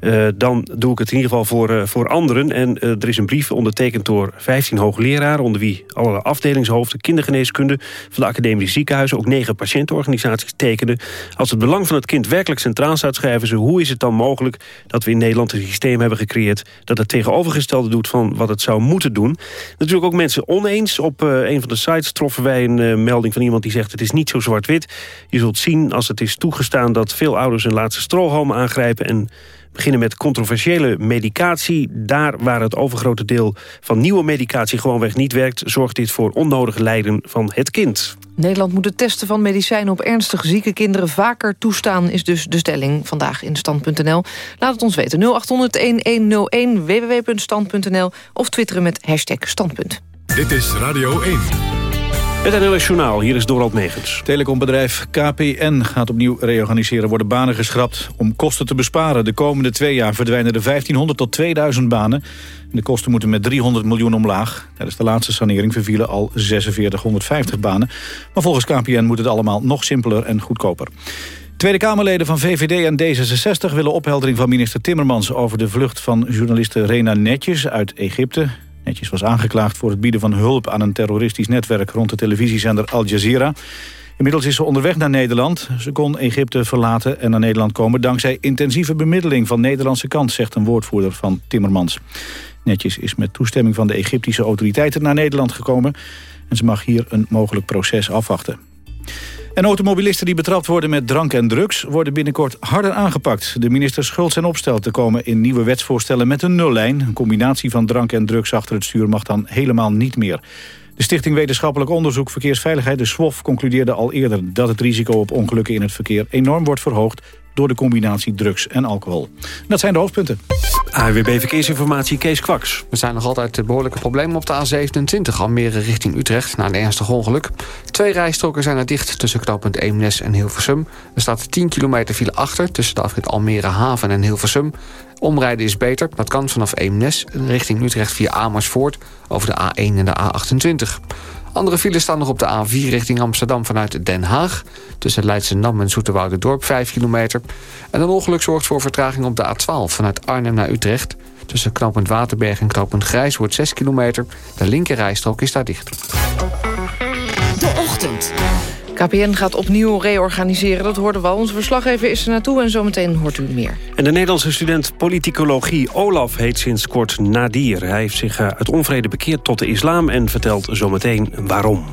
uh, dan doe ik het in ieder geval voor, uh, voor anderen. En uh, er is een brief ondertekend door 15 hoogleraren... onder wie alle afdelingshoofden kindergeneeskunde... van de academische ziekenhuizen, ook negen patiëntenorganisaties tekenen. Als het belang van het kind werkelijk centraal staat... schrijven ze hoe is het dan mogelijk dat we in Nederland een systeem hebben gecreëerd... dat het tegenovergestelde doet van wat het zou moeten doen. Natuurlijk ook mensen oneens. Op een van de sites troffen wij een melding van iemand die zegt... het is niet zo zwart-wit. Je zult zien als het is toegestaan dat veel ouders een laatste strohalm aangrijpen... en beginnen met controversiële medicatie. Daar waar het overgrote deel van nieuwe medicatie gewoonweg niet werkt... zorgt dit voor onnodig lijden van het kind. Nederland moet het testen van medicijnen op ernstig zieke kinderen vaker toestaan... is dus de stelling vandaag in Stand.nl. Laat het ons weten 0800-1101 www.stand.nl of twitteren met hashtag Standpunt. Dit is Radio 1. Het NOS hier is Dorald Megens. Telecombedrijf KPN gaat opnieuw reorganiseren. Worden banen geschrapt om kosten te besparen. De komende twee jaar verdwijnen er 1500 tot 2000 banen. De kosten moeten met 300 miljoen omlaag. Tijdens de laatste sanering vervielen al 4650 banen. Maar volgens KPN moet het allemaal nog simpeler en goedkoper. Tweede Kamerleden van VVD en D66 willen opheldering van minister Timmermans... over de vlucht van journaliste Rena Netjes uit Egypte. Netjes was aangeklaagd voor het bieden van hulp aan een terroristisch netwerk rond de televisiezender Al Jazeera. Inmiddels is ze onderweg naar Nederland. Ze kon Egypte verlaten en naar Nederland komen dankzij intensieve bemiddeling van Nederlandse kant, zegt een woordvoerder van Timmermans. Netjes is met toestemming van de Egyptische autoriteiten naar Nederland gekomen en ze mag hier een mogelijk proces afwachten. En automobilisten die betrapt worden met drank en drugs... worden binnenkort harder aangepakt. De minister Schultz en Opstel te komen in nieuwe wetsvoorstellen met een nullijn. Een combinatie van drank en drugs achter het stuur mag dan helemaal niet meer. De Stichting Wetenschappelijk Onderzoek Verkeersveiligheid, de SWOF, concludeerde al eerder dat het risico op ongelukken in het verkeer enorm wordt verhoogd door de combinatie drugs en alcohol. Dat zijn de hoofdpunten. AWB Verkeersinformatie, Kees Kwaks. Er zijn nog altijd behoorlijke problemen op de A27... Almere richting Utrecht, na een ernstig ongeluk. Twee rijstroken zijn er dicht tussen knooppunt Eemnes en Hilversum. Er staat 10 kilometer file achter tussen de afrit Almere Haven en Hilversum. Omrijden is beter, dat kan vanaf Eemnes richting Utrecht via Amersfoort... over de A1 en de A28. Andere files staan nog op de A4 richting Amsterdam vanuit Den Haag. Tussen Leidschendam en Dorp 5 kilometer. En een ongeluk zorgt voor vertraging op de A12 vanuit Arnhem naar Utrecht. Tussen knooppunt Waterberg en knooppunt Grijs wordt 6 kilometer. De linkerrijstrook is daar dicht. De ochtend. KPN gaat opnieuw reorganiseren, dat hoorden we al. Onze verslaggever is er naartoe en zometeen hoort u meer. En de Nederlandse student politicologie Olaf heet sinds kort Nadir. Hij heeft zich eh, uit onvrede bekeerd tot de islam en vertelt zometeen waarom.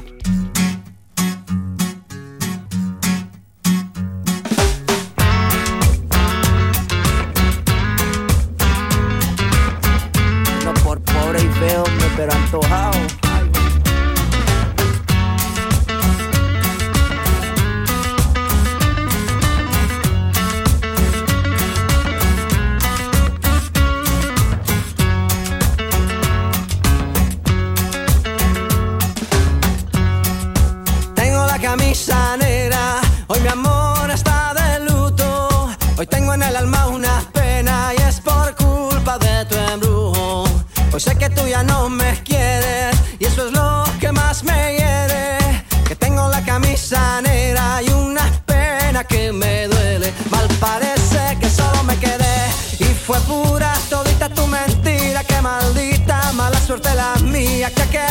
chaca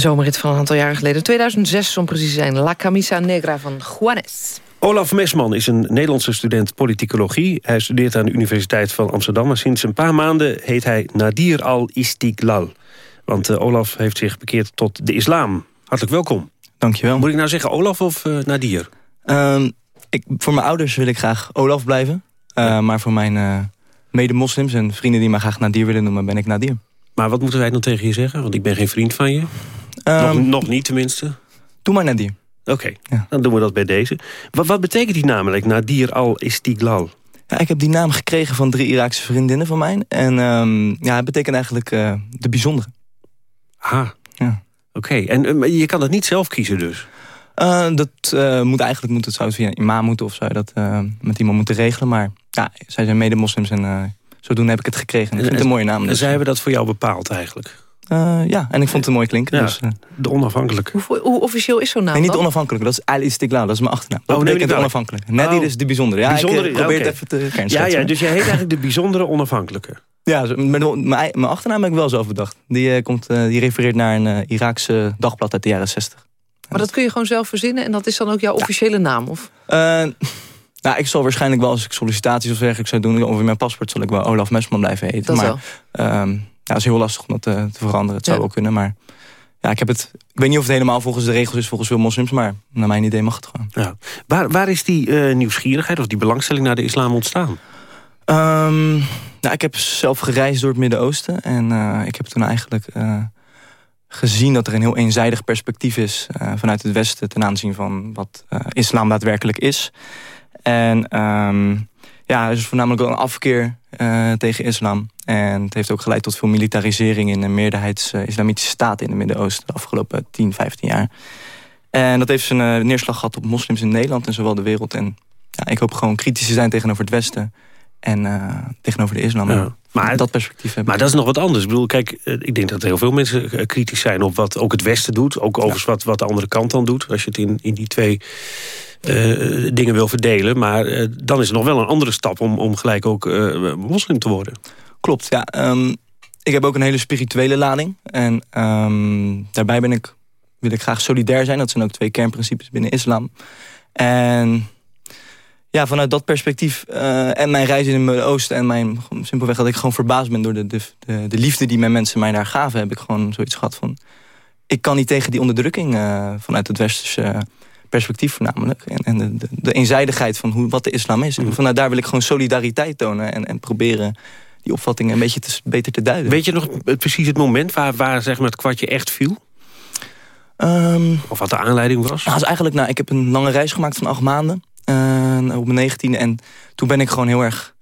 Zomerrit van een aantal jaren geleden. 2006 om precies te zijn. La Camisa Negra van Juanes. Olaf Mesman is een Nederlandse student politicologie. Hij studeert aan de Universiteit van Amsterdam... maar sinds een paar maanden heet hij Nadir al-Istiklal. Want eh, Olaf heeft zich bekeerd tot de islam. Hartelijk welkom. Dankjewel. Moet ik nou zeggen Olaf of uh, Nadir? Ehm, ik, voor mijn ouders wil ik graag Olaf blijven. Uh, Maar voor mijn uh, mede-moslims en vrienden die mij graag Nadir willen noemen... ben ik Nadir. Maar wat moeten wij dan tegen je zeggen? Want ik ben geen vriend van je. Nog, Um, nog niet tenminste. Doe maar Nadir. Oké, dan doen we dat bij deze. Wat, wat betekent die namelijk, Nadir al-Istiklal? Ja, ik heb die naam gekregen van drie Iraakse vriendinnen van mij. En um, ja, het betekent eigenlijk uh, de bijzondere. Ah, ja. oké. En uh, je kan het niet zelf kiezen dus? Uh, dat moet eigenlijk moet het zou via imam moeten of zou je dat met iemand moeten regelen. Maar ja, zij zijn mede-moslims en zodoende heb ik het gekregen. En ik vind het een mooie naam. Dus. En zij hebben dat voor jou bepaald eigenlijk? Uh, ja, en ik vond het een mooi klinken. Ja, dus, uh, de onafhankelijke. Hoe, hoe, officieel is zo'n naam Nee, niet dan? onafhankelijk. Dat is Al Istiklal, dat is mijn achternaam. Dat oh, betekent nee, onafhankelijk. Net oh. is de bijzondere. Ja, bijzondere, ik probeer ja, het even te Ja, ja, dus jij heet eigenlijk de bijzondere onafhankelijke. Ja, mijn, mijn achternaam heb ik wel zelf bedacht. Die, uh, komt, die refereert naar een Iraakse dagblad uit de jaren 60. Maar dat kun je gewoon zelf verzinnen en dat is dan ook jouw officiële naam? Of? *laughs* nou, ik zal waarschijnlijk wel als ik sollicitaties of dergelijke zou doen... over mijn paspoort zal ik wel Olaf Mesman blijven heten. Dat maar, wel. Um, ja, het is heel lastig om dat te, te veranderen. Het zou ja. wel kunnen, maar... Ja, ik, heb het, ik weet niet of het helemaal volgens de regels is volgens veel moslims... maar naar mijn idee mag het gewoon. Ja. Waar, waar is die uh, nieuwsgierigheid of die belangstelling naar de islam ontstaan? Um, nou, ik heb zelf gereisd door het Midden-Oosten... en uh, ik heb toen eigenlijk uh, gezien dat er een heel eenzijdig perspectief is... vanuit het Westen ten aanzien van wat islam daadwerkelijk is. En um, ja, er is voornamelijk een afkeer tegen islam... En het heeft ook geleid tot veel militarisering in een meerderheids-islamitische staten in het Midden-Oosten de afgelopen 10, 15 jaar. En dat heeft zijn uh, neerslag gehad op moslims in Nederland en zowel de wereld. En ja, ik hoop gewoon kritisch te zijn tegenover het Westen en uh, tegenover de islam. Ja. Maar dat perspectief hebben. Maar dat is nog wat anders. Ik bedoel, kijk, ik denk dat heel veel mensen kritisch zijn op wat ook het Westen doet. Ook overigens ja. wat, wat de andere kant dan doet. Als je het in, in die twee uh, dingen wil verdelen. Maar uh, dan is er nog wel een andere stap om, om gelijk ook uh, moslim te worden. Klopt, ja. Um, ik heb ook een hele spirituele lading. En um, daarbij ben ik, wil ik graag solidair zijn. Dat zijn ook twee kernprincipes binnen islam. En ja, vanuit dat perspectief uh, en mijn reis in het Midden-Oosten... en mijn, simpelweg dat ik gewoon verbaasd ben door de, de, de, de liefde die mijn mensen mij daar gaven... heb ik gewoon zoiets gehad van... ik kan niet tegen die onderdrukking uh, vanuit het westerse perspectief voornamelijk. En, en de, de, eenzijdigheid van hoe, wat de islam is. En mm. vanuit daar wil ik gewoon solidariteit tonen en, en proberen die opvattingen een beetje te, beter te duiden. Weet je nog precies het moment waar, waar zeg maar, het kwartje echt viel? Ehm, of wat de aanleiding was? Nou, eigenlijk, nou, ik heb een lange reis gemaakt van acht maanden. Uh, op mijn negentiende. En toen ben ik gewoon heel erg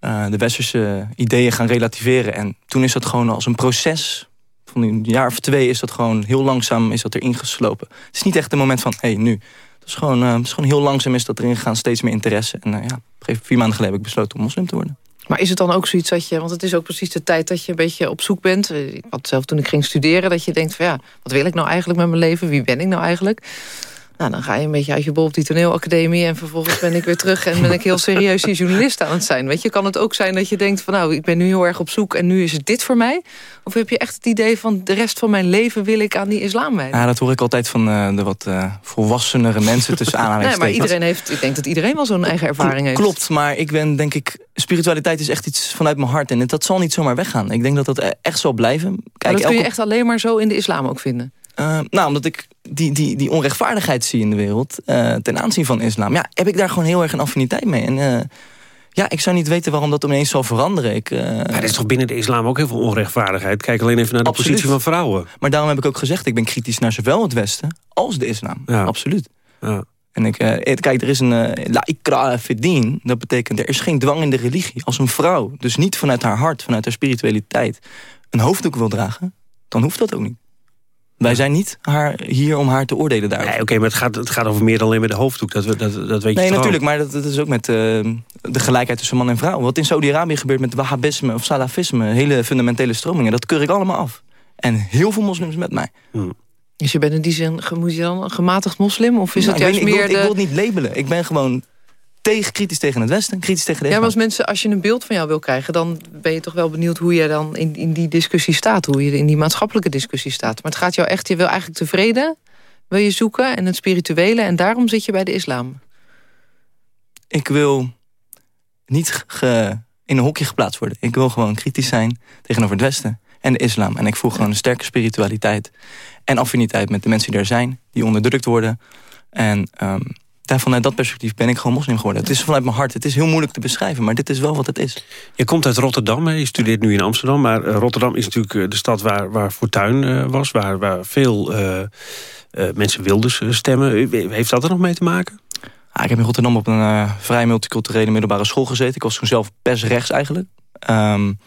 uh, de westerse ideeën gaan relativeren. En toen is dat gewoon als een proces van een jaar of twee... is dat gewoon heel langzaam is dat erin geslopen. Het is niet echt een moment van, hé, hey, nu. Het is, gewoon, het is gewoon heel langzaam is dat erin gegaan, steeds meer interesse. En ja, vier maanden geleden heb ik besloten om moslim te worden. Maar is het dan ook zoiets dat je... want het is ook precies de tijd dat je een beetje op zoek bent. Ik had zelf toen ik ging studeren dat je denkt van ja... wat wil ik nou eigenlijk met mijn leven? Wie ben ik nou eigenlijk? Nou, dan ga je een beetje uit je bol op die toneelacademie... en vervolgens ben ik weer terug en ben ik heel serieus die journalist aan het zijn. Weet je, kan het ook zijn dat je denkt van... nou, ik ben nu heel erg op zoek en nu is het dit voor mij? Of heb je echt het idee van de rest van mijn leven wil ik aan die islam wijden? Ja, dat hoor ik altijd van uh, de wat uh, volwassenere mensen *laughs* tussen aanhalingstekens. nee, maar iedereen heeft, ik denk dat iedereen wel zo'n eigen ervaring heeft. Klopt, maar ik ben denk ik... spiritualiteit is echt iets vanuit mijn hart en dat zal niet zomaar weggaan. Ik denk dat dat echt zal blijven. Kijk, maar dat kun je echt alleen maar zo in de islam ook vinden? Uh, nou, omdat ik die, die, die onrechtvaardigheid zie in de wereld uh, ten aanzien van islam. Ja, heb ik daar gewoon heel erg een affiniteit mee. En uh, ja, ik zou niet weten waarom dat ineens zal veranderen. Ik, er is toch binnen de islam ook heel veel onrechtvaardigheid? Kijk alleen even naar de positie van vrouwen. Maar daarom heb ik ook gezegd, ik ben kritisch naar zowel het Westen als de islam. Ja. Absoluut. Ja. En ik, kijk, er is een la ikra fedin. Dat betekent, er is geen dwang in de religie. Als een vrouw, dus niet vanuit haar hart, vanuit haar spiritualiteit... een hoofddoek wil dragen, dan hoeft dat ook niet. Wij zijn niet haar, hier om haar te oordelen daar. Nee, Oké, maar het gaat, het gaat over meer dan alleen met de hoofddoek. Dat, dat, dat weet je Nee, natuurlijk, maar dat, dat, is ook met uh, de gelijkheid tussen man en vrouw. Wat in Saudi-Arabië gebeurt met wahhabisme of salafisme... hele fundamentele stromingen, dat keur ik allemaal af. En heel veel moslims met mij. Hmm. Dus je bent in die zin, moet je dan een gematigd moslim? Of is nou, het juist meer ik wil, de... ik wil het niet labelen. Ik ben gewoon tegen, kritisch tegen het Westen, kritisch tegen de Ja, maar als mensen, als je een beeld van jou wil krijgen... dan ben je toch wel benieuwd hoe je dan in, in die discussie staat. Hoe je in die maatschappelijke discussie staat. Maar het gaat jou echt, je wil eigenlijk tevreden, wil je zoeken... en het spirituele, en daarom zit je bij de islam. Ik wil niet in een hokje geplaatst worden. Ik wil gewoon kritisch zijn tegenover het Westen en de islam. En ik voel gewoon een sterke spiritualiteit en affiniteit met de mensen die er zijn... die onderdrukt worden. En... Um, daar vanuit dat perspectief ben ik gewoon moslim geworden. Het is vanuit mijn hart. Het is heel moeilijk te beschrijven, maar dit is wel wat het is. Je komt uit Rotterdam, hè? je studeert nu in Amsterdam... maar uh, Rotterdam is natuurlijk uh, de stad waar, waar Fortuyn uh, was... waar, waar veel mensen wilden stemmen. Heeft dat er nog mee te maken? Ah, ik heb in Rotterdam op een vrij multiculturele middelbare school gezeten. Ik was toen zelf best rechts eigenlijk. Um,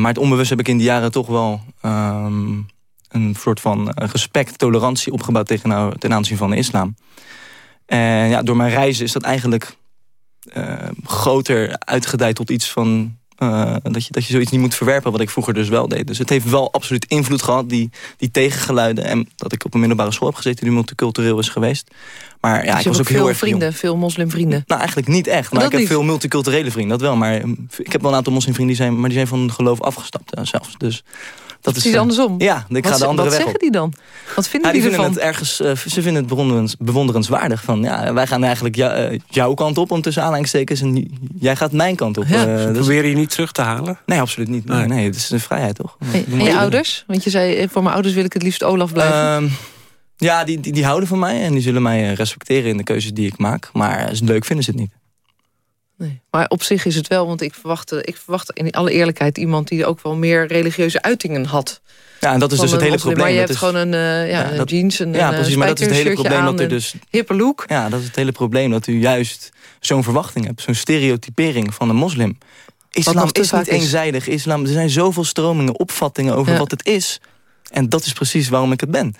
maar het onbewust heb ik in die jaren toch wel... Um, een soort van respect, tolerantie opgebouwd tegen, ten aanzien van de islam. En ja, door mijn reizen is dat eigenlijk uh, groter uitgedijd tot iets van... Uh, dat, je, dat je zoiets niet moet verwerpen, wat ik vroeger dus wel deed. Dus het heeft wel absoluut invloed gehad, die, die tegengeluiden. En dat ik op een middelbare school heb gezeten die multicultureel is geweest. Maar ja, dus ik was ook heel erg vrienden, veel moslimvrienden? Nou, eigenlijk niet echt. Maar ik heb veel multiculturele vrienden, dat wel. Maar ik heb wel een aantal moslimvrienden, die zijn, maar die zijn van geloof afgestapt uh, zelfs. Dus dat is precies andersom. Ja, ik ga de andere wat weg zeggen die dan? Wat vinden die, die vinden Het ergens, uh, ze vinden het bewonderens, bewonderenswaardig. Van, ja, wij gaan eigenlijk jou, uh, jouw kant op om tussen aanhalingstekens... en jij gaat mijn kant op. Ja. Uh, Probeer je niet terug te halen? Nee, absoluut niet. Nee, nee het is de vrijheid, toch? En je ouders? Want je zei, voor mijn ouders wil ik het liefst Olaf blijven. Ehm, ja, die, die, die, houden van mij en die zullen mij respecteren in de keuzes die ik maak. Maar leuk vinden ze het niet. Nee. Maar op zich is het wel, want ik verwachtte, ik verwachtte in alle eerlijkheid... iemand die ook wel meer religieuze uitingen had. Ja, en dat is dus het hele probleem. Maar je hebt is, gewoon een, uh, ja, ja dat, jeans, een Ja, precies, maar dat is het hele probleem dat er dus... Hippe look. Ja, dat is het hele probleem, dat u juist zo'n verwachting hebt. Zo'n stereotypering van een moslim. Islam is niet eenzijdig. Islam, er zijn zoveel stromingen, opvattingen over wat het is. En dat is precies waarom ik het ben.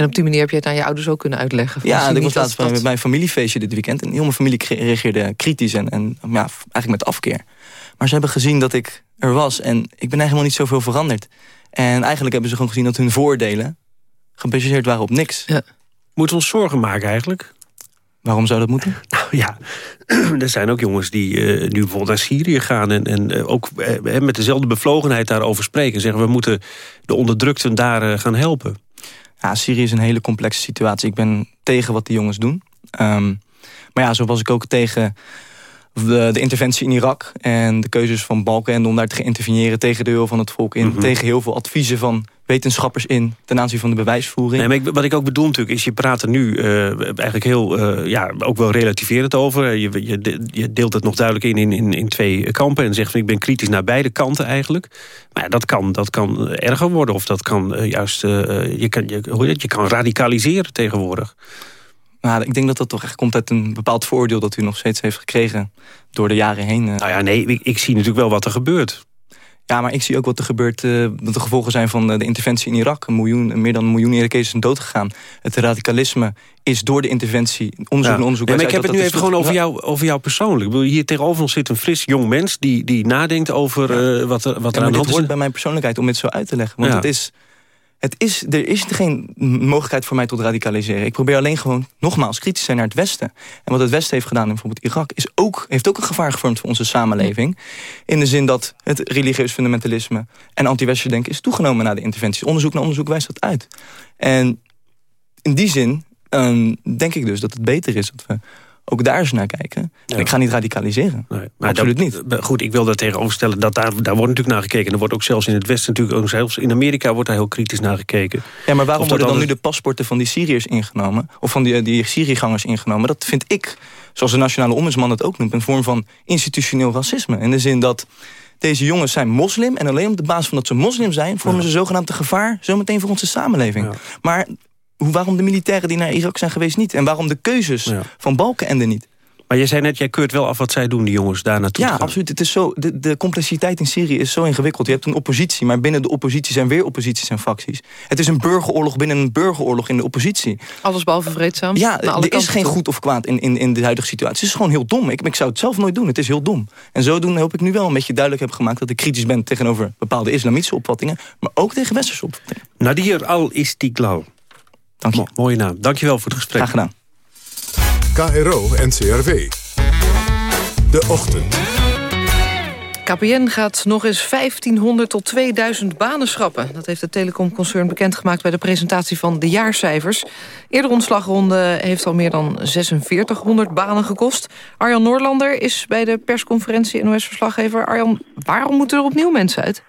En op die manier heb je het aan je ouders ook kunnen uitleggen. Ja, ik was laatst met mijn familiefeestje dit weekend. En heel mijn familie reageerde kritisch en, en ja, eigenlijk met afkeer. Maar ze hebben gezien dat ik er was. En ik ben eigenlijk helemaal niet zoveel veranderd. En eigenlijk hebben ze gewoon gezien dat hun voordelen gebaseerd waren op niks. Ja. Moeten we ons zorgen maken eigenlijk? Waarom zou dat moeten? Nou ja, *clears throat* er zijn ook jongens die uh, nu bijvoorbeeld naar Syrië gaan... en, en uh, ook uh, met dezelfde bevlogenheid daarover spreken. Zeggen we moeten de onderdrukten daar gaan helpen. Ja, Syrië is een hele complexe situatie. Ik ben tegen wat die jongens doen. Um, maar ja, zo was ik ook tegen de, de, interventie in Irak en de keuzes van Balken... om daar te interveneren tegen de wil van het volk in. Mhm. Tegen heel veel adviezen van wetenschappers in ten aanzien van de bewijsvoering. Nee, maar wat ik ook bedoel natuurlijk is, je praat er nu uh, eigenlijk heel, uh, ja, ook wel relativerend over. Je, je, je, deelt het nog duidelijk in, in, in, in twee kampen en zegt van ik ben kritisch naar beide kanten eigenlijk. Maar ja, dat kan, dat kan erger worden of dat kan uh, juist, je, kan, je, hoe je, je kan radicaliseren tegenwoordig. Nou, ik denk dat dat toch echt komt uit een bepaald vooroordeel... dat u nog steeds heeft gekregen door de jaren heen. Nou ja, nee, ik, ik zie natuurlijk wel wat er gebeurt. Ja, maar ik zie ook wat er gebeurt, uh, wat de gevolgen zijn van de interventie in Irak. Een miljoen, meer dan een miljoen Irakezen zijn doodgegaan. Het radicalisme is door de interventie, onderzoek en onderzoek... Ja, maar ik heb het nu even gewoon over jou, over jou persoonlijk. Ik bedoel, hier tegenover ons zit een fris jong mens... die, die nadenkt over uh, wat er, wat er aan de hand is. Het hoort bij mijn persoonlijkheid om dit zo uit te leggen. Want het is het is, er is geen mogelijkheid voor mij tot radicaliseren. Ik probeer alleen gewoon nogmaals kritisch zijn naar het Westen. En wat het Westen heeft gedaan in bijvoorbeeld Irak... Is ook, heeft ook een gevaar gevormd voor onze samenleving. In de zin dat het religieus fundamentalisme en anti-westerse denken... is toegenomen na de interventies. Onderzoek naar onderzoek wijst dat uit. En in die zin um, denk ik dus dat het beter is... dat we ook daar eens naar kijken. Ik ga niet radicaliseren. Nee, maar Absoluut niet. Goed, ik wil daar tegenover stellen dat daar, daar wordt natuurlijk naar gekeken. Er wordt ook zelfs in het Westen natuurlijk, ook zelfs in Amerika wordt daar heel kritisch naar gekeken. Ja, maar waarom worden dan nu de paspoorten van die Syriërs ingenomen? Of van die, die Syriëgangers ingenomen? Dat vind ik, zoals de nationale ombudsman het ook noemt, een vorm van institutioneel racisme. In de zin dat deze jongens zijn moslim... en alleen op de basis van dat ze moslim zijn... vormen ze zogenaamd gevaar zometeen voor onze samenleving. Maar waarom de militairen die naar Irak zijn geweest niet? En waarom de keuzes van Balkenende niet? Maar je zei net, jij keurt wel af wat zij doen, die jongens, daar naartoe Ja, absoluut. Het is zo, de, de complexiteit in Syrië is zo ingewikkeld. Je hebt een oppositie, maar binnen de oppositie zijn weer opposities en facties. Het is een burgeroorlog binnen een burgeroorlog in de oppositie. Alles behalve vreedzaam? Ja, er is geen goed of kwaad in, in, in de huidige situatie. Het is gewoon heel dom. Ik, ik zou het zelf nooit doen. Het is heel dom. En zodoende hoop ik nu wel een beetje duidelijk heb gemaakt... dat ik kritisch ben tegenover bepaalde islamitische opvattingen... maar ook tegen westerse opvattingen. Nadir al-Istiklal. Dank je. mooie naam. Dank je wel voor het gesprek. Graag gedaan. KRO NCRV. De Ochtend. KPN gaat nog eens 1500 tot 2000 banen schrappen. Dat heeft het telecomconcern bekendgemaakt bij de presentatie van de jaarcijfers. Eerder ontslagronde heeft al meer dan 4600 banen gekost. Arjan Noorlander is bij de persconferentie NOS-verslaggever. Arjan, waarom moeten er opnieuw mensen uit?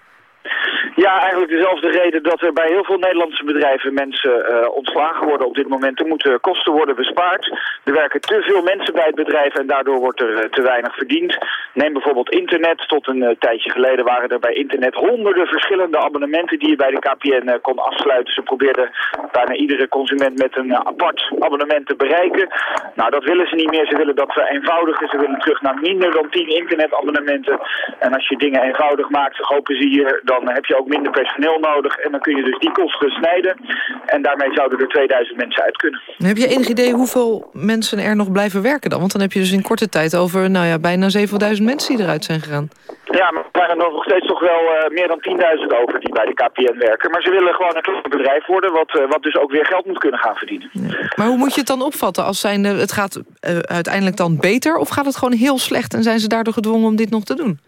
Ja, eigenlijk dezelfde reden dat er bij heel veel Nederlandse bedrijven mensen uh, ontslagen worden op dit moment. Er moeten kosten worden bespaard. Er werken te veel mensen bij het bedrijf en daardoor wordt er uh, te weinig verdiend. Neem bijvoorbeeld internet. Tot een uh, tijdje geleden waren er bij internet honderden verschillende abonnementen die je bij de KPN kon afsluiten. Ze probeerden bijna iedere consument met een apart abonnement te bereiken. Nou, dat willen ze niet meer. Ze willen dat eenvoudiger. Ze willen terug naar minder dan 10 internetabonnementen. En als je dingen eenvoudig maakt, hopen ze hier, dan heb je ook minder personeel nodig. En dan kun je dus die kosten snijden. En daarmee zouden er 2000 mensen uit kunnen. Heb je enig idee hoeveel mensen er nog blijven werken dan? Want dan heb je dus in korte tijd over nou ja, bijna 7000 mensen die eruit zijn gegaan. Ja, maar er er nog steeds toch wel uh, meer dan 10.000 over die bij de KPN werken. Maar ze willen gewoon een klein bedrijf worden, wat, uh, wat dus ook weer geld moet kunnen gaan verdienen. Maar hoe moet je het dan opvatten? Als zijn, het gaat uh, uiteindelijk dan beter of gaat het gewoon heel slecht en zijn ze daardoor gedwongen om dit nog te doen?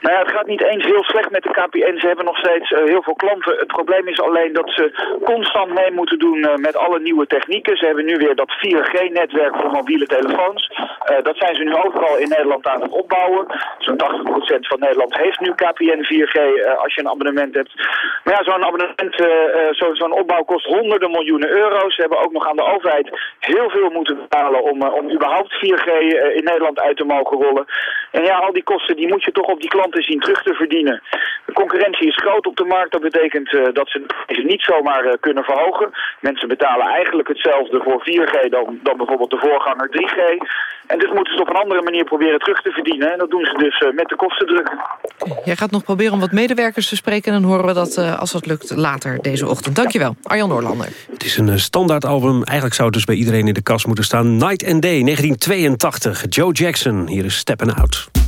Nou ja, het gaat niet eens heel slecht met de KPN. Ze hebben nog steeds uh, heel veel klanten. Het probleem is alleen dat ze constant mee moeten doen uh, met alle nieuwe technieken. Ze hebben nu weer dat 4G-netwerk voor mobiele telefoons. Uh, dat zijn ze nu overal in Nederland aan het opbouwen. Zo'n 80% van Nederland heeft nu KPN 4G als je een abonnement hebt. Maar ja, zo'n abonnement, zo'n zo opbouw kost honderden miljoenen euro's. Ze hebben ook nog aan de overheid heel veel moeten betalen om, om überhaupt 4G in Nederland uit te mogen rollen. En ja, al die kosten die moet je toch op die klanten zien terug te verdienen. De concurrentie is groot op de markt. Dat betekent uh, dat ze de niet zomaar uh, kunnen verhogen. Mensen betalen eigenlijk hetzelfde voor 4G dan, dan bijvoorbeeld de voorganger 3G. En dus moeten ze op een andere manier proberen terug te verdienen. En dat doen ze dus uh, met de kostendruk. Jij gaat nog proberen om wat medewerkers te spreken. En dan horen we dat, als dat lukt, later deze ochtend. Dankjewel, Arjan Noorlander. Het is een standaard album. Eigenlijk zou het dus bij iedereen in de kast moeten staan. Night and Day, 1982. Joe Jackson, hier is Steppin' Out.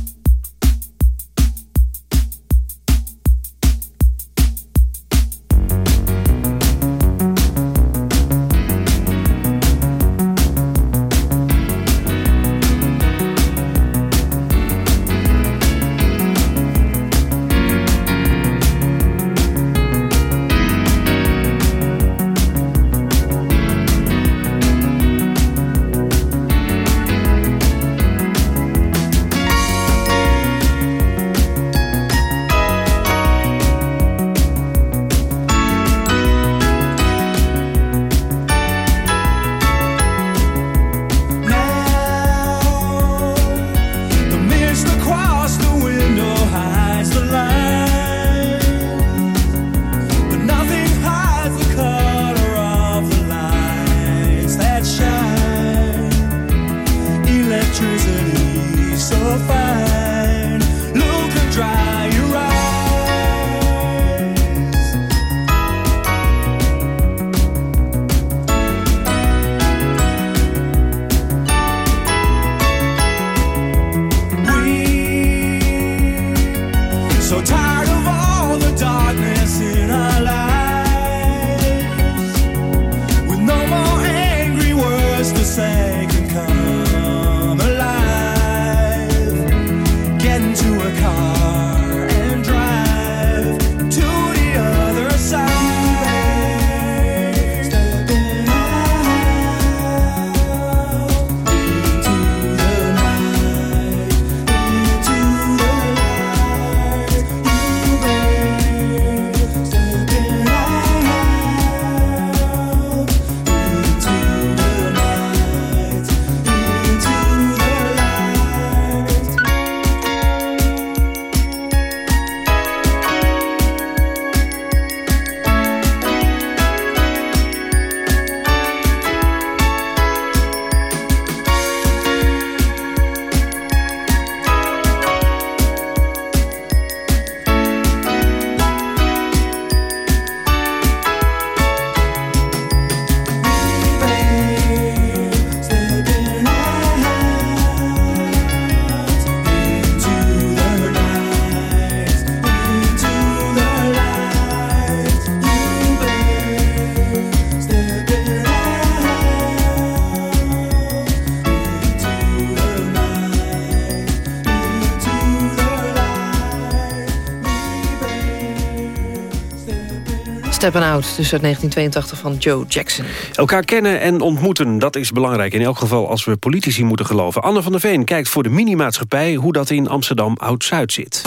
Out, dus uit 1982 van Joe Jackson. Elkaar kennen en ontmoeten, dat is belangrijk. In elk geval als we politici moeten geloven. Anne van der Veen kijkt voor de minimaatschappij... hoe dat in Amsterdam Oud-Zuid zit.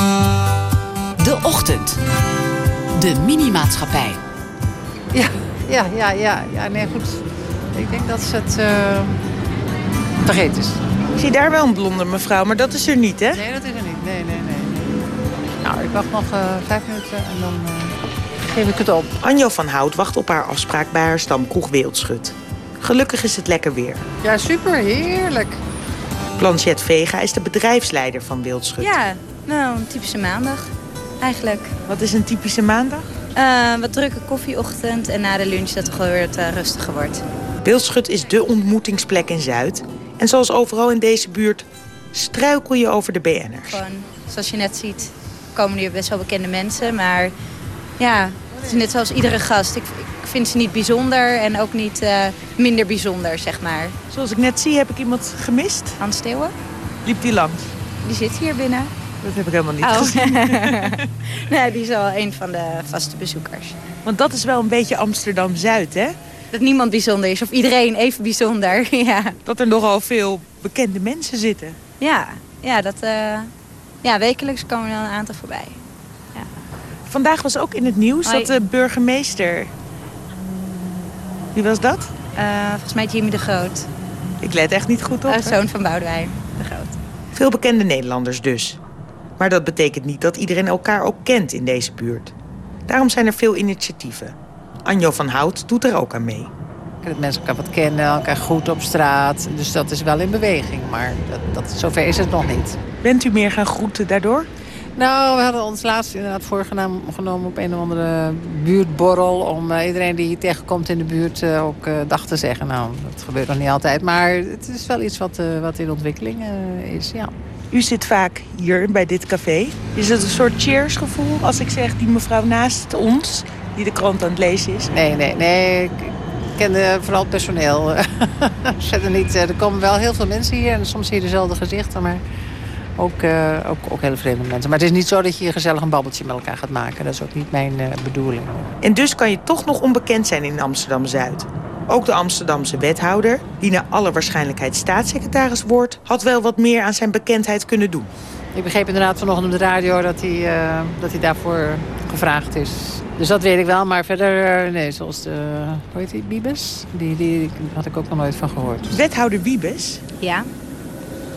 De Ochtend. De minimaatschappij. Ja, ja, ja, ja, ja, nee, goed. Ik denk dat ze het uh, vergeten is. Ik zie daar wel een blonde mevrouw, maar dat is er niet, hè? Nee, dat is er niet. Nee, nee, nee. Nou, ik wacht nog uh, vijf minuten en dan... Uh geef ik het op. Anjo van Hout wacht op haar afspraak bij haar stamkroeg Wereldschut. Gelukkig is het lekker weer. Ja, super. Heerlijk. Blanchet Vega is de bedrijfsleider van Wildschut. Ja, nou, een typische maandag eigenlijk. Wat is een typische maandag? Uh, wat drukke koffieochtend en na de lunch dat het gewoon weer wat uh, rustiger wordt. Wildschut is de ontmoetingsplek in Zuid. En zoals overal in deze buurt struikel je over de BN'ers. Gewoon, zoals je net ziet, komen hier best wel bekende mensen. Maar ja, het is net zoals iedere gast. Ik, ik vind ze niet bijzonder en ook niet uh, minder bijzonder, zeg maar. Zoals ik net zie, heb ik iemand gemist. Hans Steeuwen. Liep die langs? Die zit hier binnen. Dat heb ik helemaal niet oh. gezien. *laughs* nee, die is wel een van de vaste bezoekers. Want dat is wel een beetje Amsterdam-Zuid, hè? Dat niemand bijzonder is, of iedereen even bijzonder, *laughs* ja. Dat er nogal veel bekende mensen zitten. Ja, ja, dat, uh, ja wekelijks komen er een aantal voorbij. Vandaag was ook in het nieuws dat de burgemeester... Wie was dat? Uh, volgens mij Jimmy de Groot. Ik let echt niet goed op. Uh, zoon van Boudewijn de Groot. Veel bekende Nederlanders dus. Maar dat betekent niet dat iedereen elkaar ook kent in deze buurt. Daarom zijn er veel initiatieven. Anjo van Hout doet er ook aan mee. Dat mensen elkaar wat kennen, elkaar goed op straat. Dus dat is wel in beweging, maar dat, dat, zover is het nog niet. Bent u meer gaan groeten daardoor? Nou, we hadden ons laatst inderdaad voorgenomen op een of andere buurtborrel... om uh, iedereen die je tegenkomt in de buurt uh, ook uh, dag te zeggen. Nou, dat gebeurt nog niet altijd, maar het is wel iets wat, wat in ontwikkeling is, ja. U zit vaak hier bij dit café. Is het een soort cheers gevoel als ik zeg die mevrouw naast ons... die de krant aan het lezen is? Nee, nee, nee. Ik ken vooral het personeel. *laughs* Verder niet. Er komen wel heel veel mensen hier en soms zie je dezelfde gezichten, maar... Ook, uh, ook, ook hele vreemde mensen. Maar het is niet zo dat je hier gezellig een babbeltje met elkaar gaat maken. Dat is ook niet mijn uh, bedoeling. En dus kan je toch nog onbekend zijn in Amsterdam-Zuid. Ook de Amsterdamse wethouder, die naar alle waarschijnlijkheid staatssecretaris wordt... had wel wat meer aan zijn bekendheid kunnen doen. Ik begreep inderdaad vanochtend op de radio dat hij, uh, dat hij daarvoor gevraagd is. Dus dat weet ik wel, maar verder, nee, zoals de, hoe heet die, Wiebes? Die, die had ik ook nog nooit van gehoord. Wethouder Wiebes? Ja.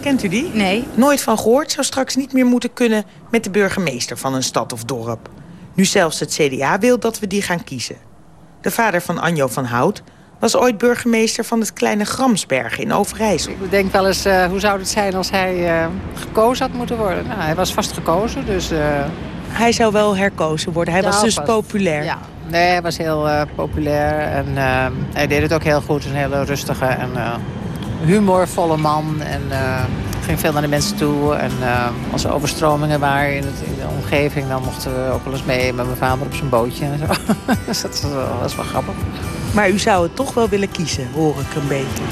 Kent u die? Nee. Nooit van gehoord, zou straks niet meer moeten kunnen met de burgemeester van een stad of dorp. Nu zelfs het CDA wil dat we die gaan kiezen. De vader van Anjo van Hout was ooit burgemeester van het kleine Gramsbergen in Overijssel. Ik denk wel eens, uh, hoe zou het zijn als hij uh, gekozen had moeten worden? Nou, hij was vast gekozen, dus... Uh... Hij zou wel herkozen worden, hij was dus populair. Ja, nee, hij was heel populair en hij deed het ook heel goed. Een hele rustige en humorvolle man. En uh, ging veel naar de mensen toe. En uh, als er overstromingen waren in, het, in, de omgeving... dan mochten we ook wel eens mee met mijn vader op zijn bootje. En zo. *laughs* dus dat was, wel, was wel grappig. Maar u zou het toch wel willen kiezen, hoor ik een beetje.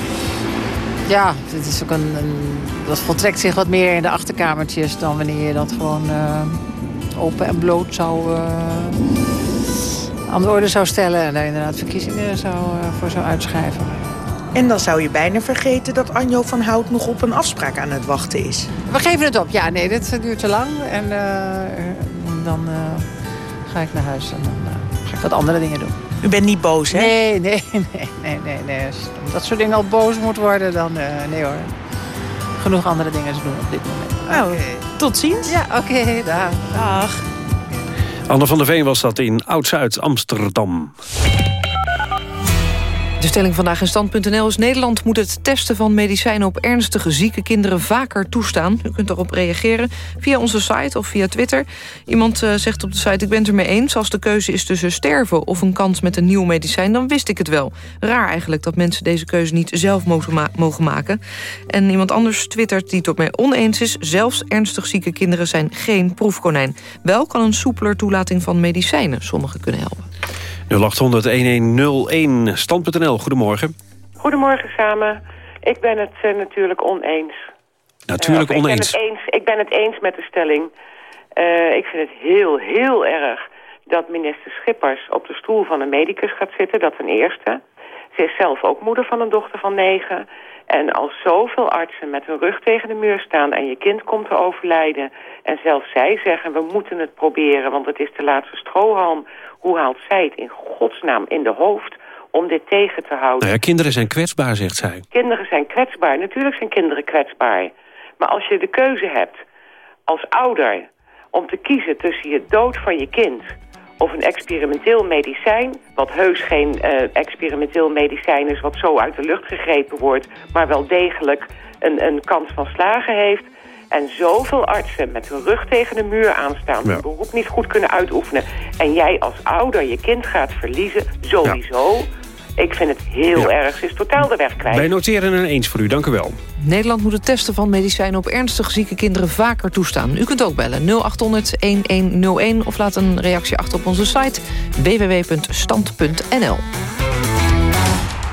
Ja, het is ook een, een, dat voltrekt zich wat meer in de achterkamertjes... dan wanneer je dat gewoon uh, open en bloot zou... aan de orde zou stellen en daar inderdaad verkiezingen zou, voor zou uitschrijven. En dan zou je bijna vergeten dat Anjo van Hout nog op een afspraak aan het wachten is. We geven het op. Ja, nee, dit duurt te lang. En uh, dan uh, ga ik naar huis en dan uh, ga ik wat andere dingen doen. U bent niet boos, hè? Nee, *laughs* nee, nee, nee, nee. nee. Als dat soort dingen al boos moet worden, dan nee hoor. Genoeg andere dingen te doen op dit moment. Nou, okay. tot ziens. Ja, oké, okay, dag. Dag. Anne van der Veen was dat in Oud-Zuid, Amsterdam. De stelling vandaag in stand.nl is... Nederland moet het testen van medicijnen op ernstige zieke kinderen vaker toestaan. U kunt erop reageren via onze site of via Twitter. Iemand uh, zegt op de site, ik ben het ermee eens... als de keuze is tussen sterven of een kans met een nieuw medicijn... dan wist ik het wel. Raar eigenlijk dat mensen deze keuze niet zelf mogen, mogen maken. En iemand anders twittert die het op mij oneens is... zelfs ernstig zieke kinderen zijn geen proefkonijn. Wel kan een soepeler toelating van medicijnen sommigen kunnen helpen. 0800-1101, stand.nl, goedemorgen. Goedemorgen samen. Ik ben het uh, natuurlijk oneens. Natuurlijk uh, oneens. Ik ben, het eens. ik ben het eens met de stelling. Uh, ik vind het heel, heel erg dat minister Schippers op de stoel van een medicus gaat zitten, dat ten eerste. Ze is zelf ook moeder van een dochter van negen. En als zoveel artsen met hun rug tegen de muur staan... en je kind komt te overlijden... en zelfs zij zeggen, we moeten het proberen... want het is de laatste strohalm... hoe haalt zij het in godsnaam in de hoofd om dit tegen te houden? Nou ja, kinderen zijn kwetsbaar, zegt zij. Kinderen zijn kwetsbaar. Natuurlijk zijn kinderen kwetsbaar. Maar als je de keuze hebt als ouder... om te kiezen tussen je dood van je kind of een experimenteel medicijn... wat heus geen uh, experimenteel medicijn is wat zo uit de lucht gegrepen wordt... maar wel degelijk een, een kans van slagen heeft... en zoveel artsen met hun rug tegen de muur aanstaan... hun beroep niet goed kunnen uitoefenen... en jij als ouder je kind gaat verliezen, sowieso... Ik vind het heel erg. Ze is totaal de weg kwijt. Wij noteren een eens voor u. Dank u wel. Nederland moet het testen van medicijnen op ernstig zieke kinderen vaker toestaan. U kunt ook bellen 0800-1101 of laat een reactie achter op onze site www.stand.nl.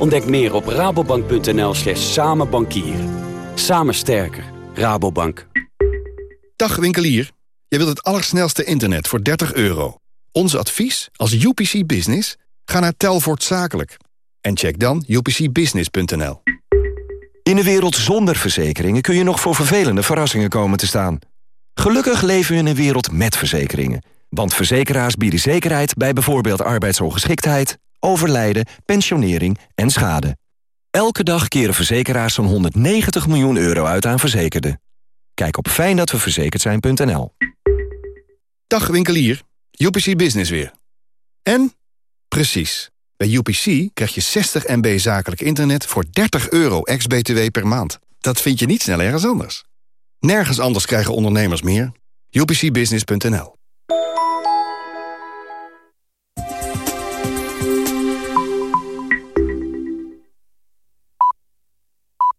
Ontdek meer op rabobank.nl slash samenbankieren. Samen sterker. Rabobank. Dag winkelier. Je wilt het allersnelste internet voor 30 euro. Ons advies als UPC Business? Ga naar Telvoort Zakelijk. En check dan upcbusiness.nl. In een wereld zonder verzekeringen kun je nog voor vervelende verrassingen komen te staan. Gelukkig leven we in een wereld met verzekeringen. Want verzekeraars bieden zekerheid bij bijvoorbeeld arbeidsongeschiktheid overlijden, pensionering en schade. Elke dag keren verzekeraars zo'n 190 miljoen euro uit aan verzekerden. Kijk op fijndatweverzekerd Dag winkelier, UPC Business weer. En? Precies. Bij UPC krijg je 60 MB zakelijk internet voor 30 euro ex-BTW per maand. Dat vind je niet snel ergens anders. Nergens anders krijgen ondernemers meer. UPCbusiness.nl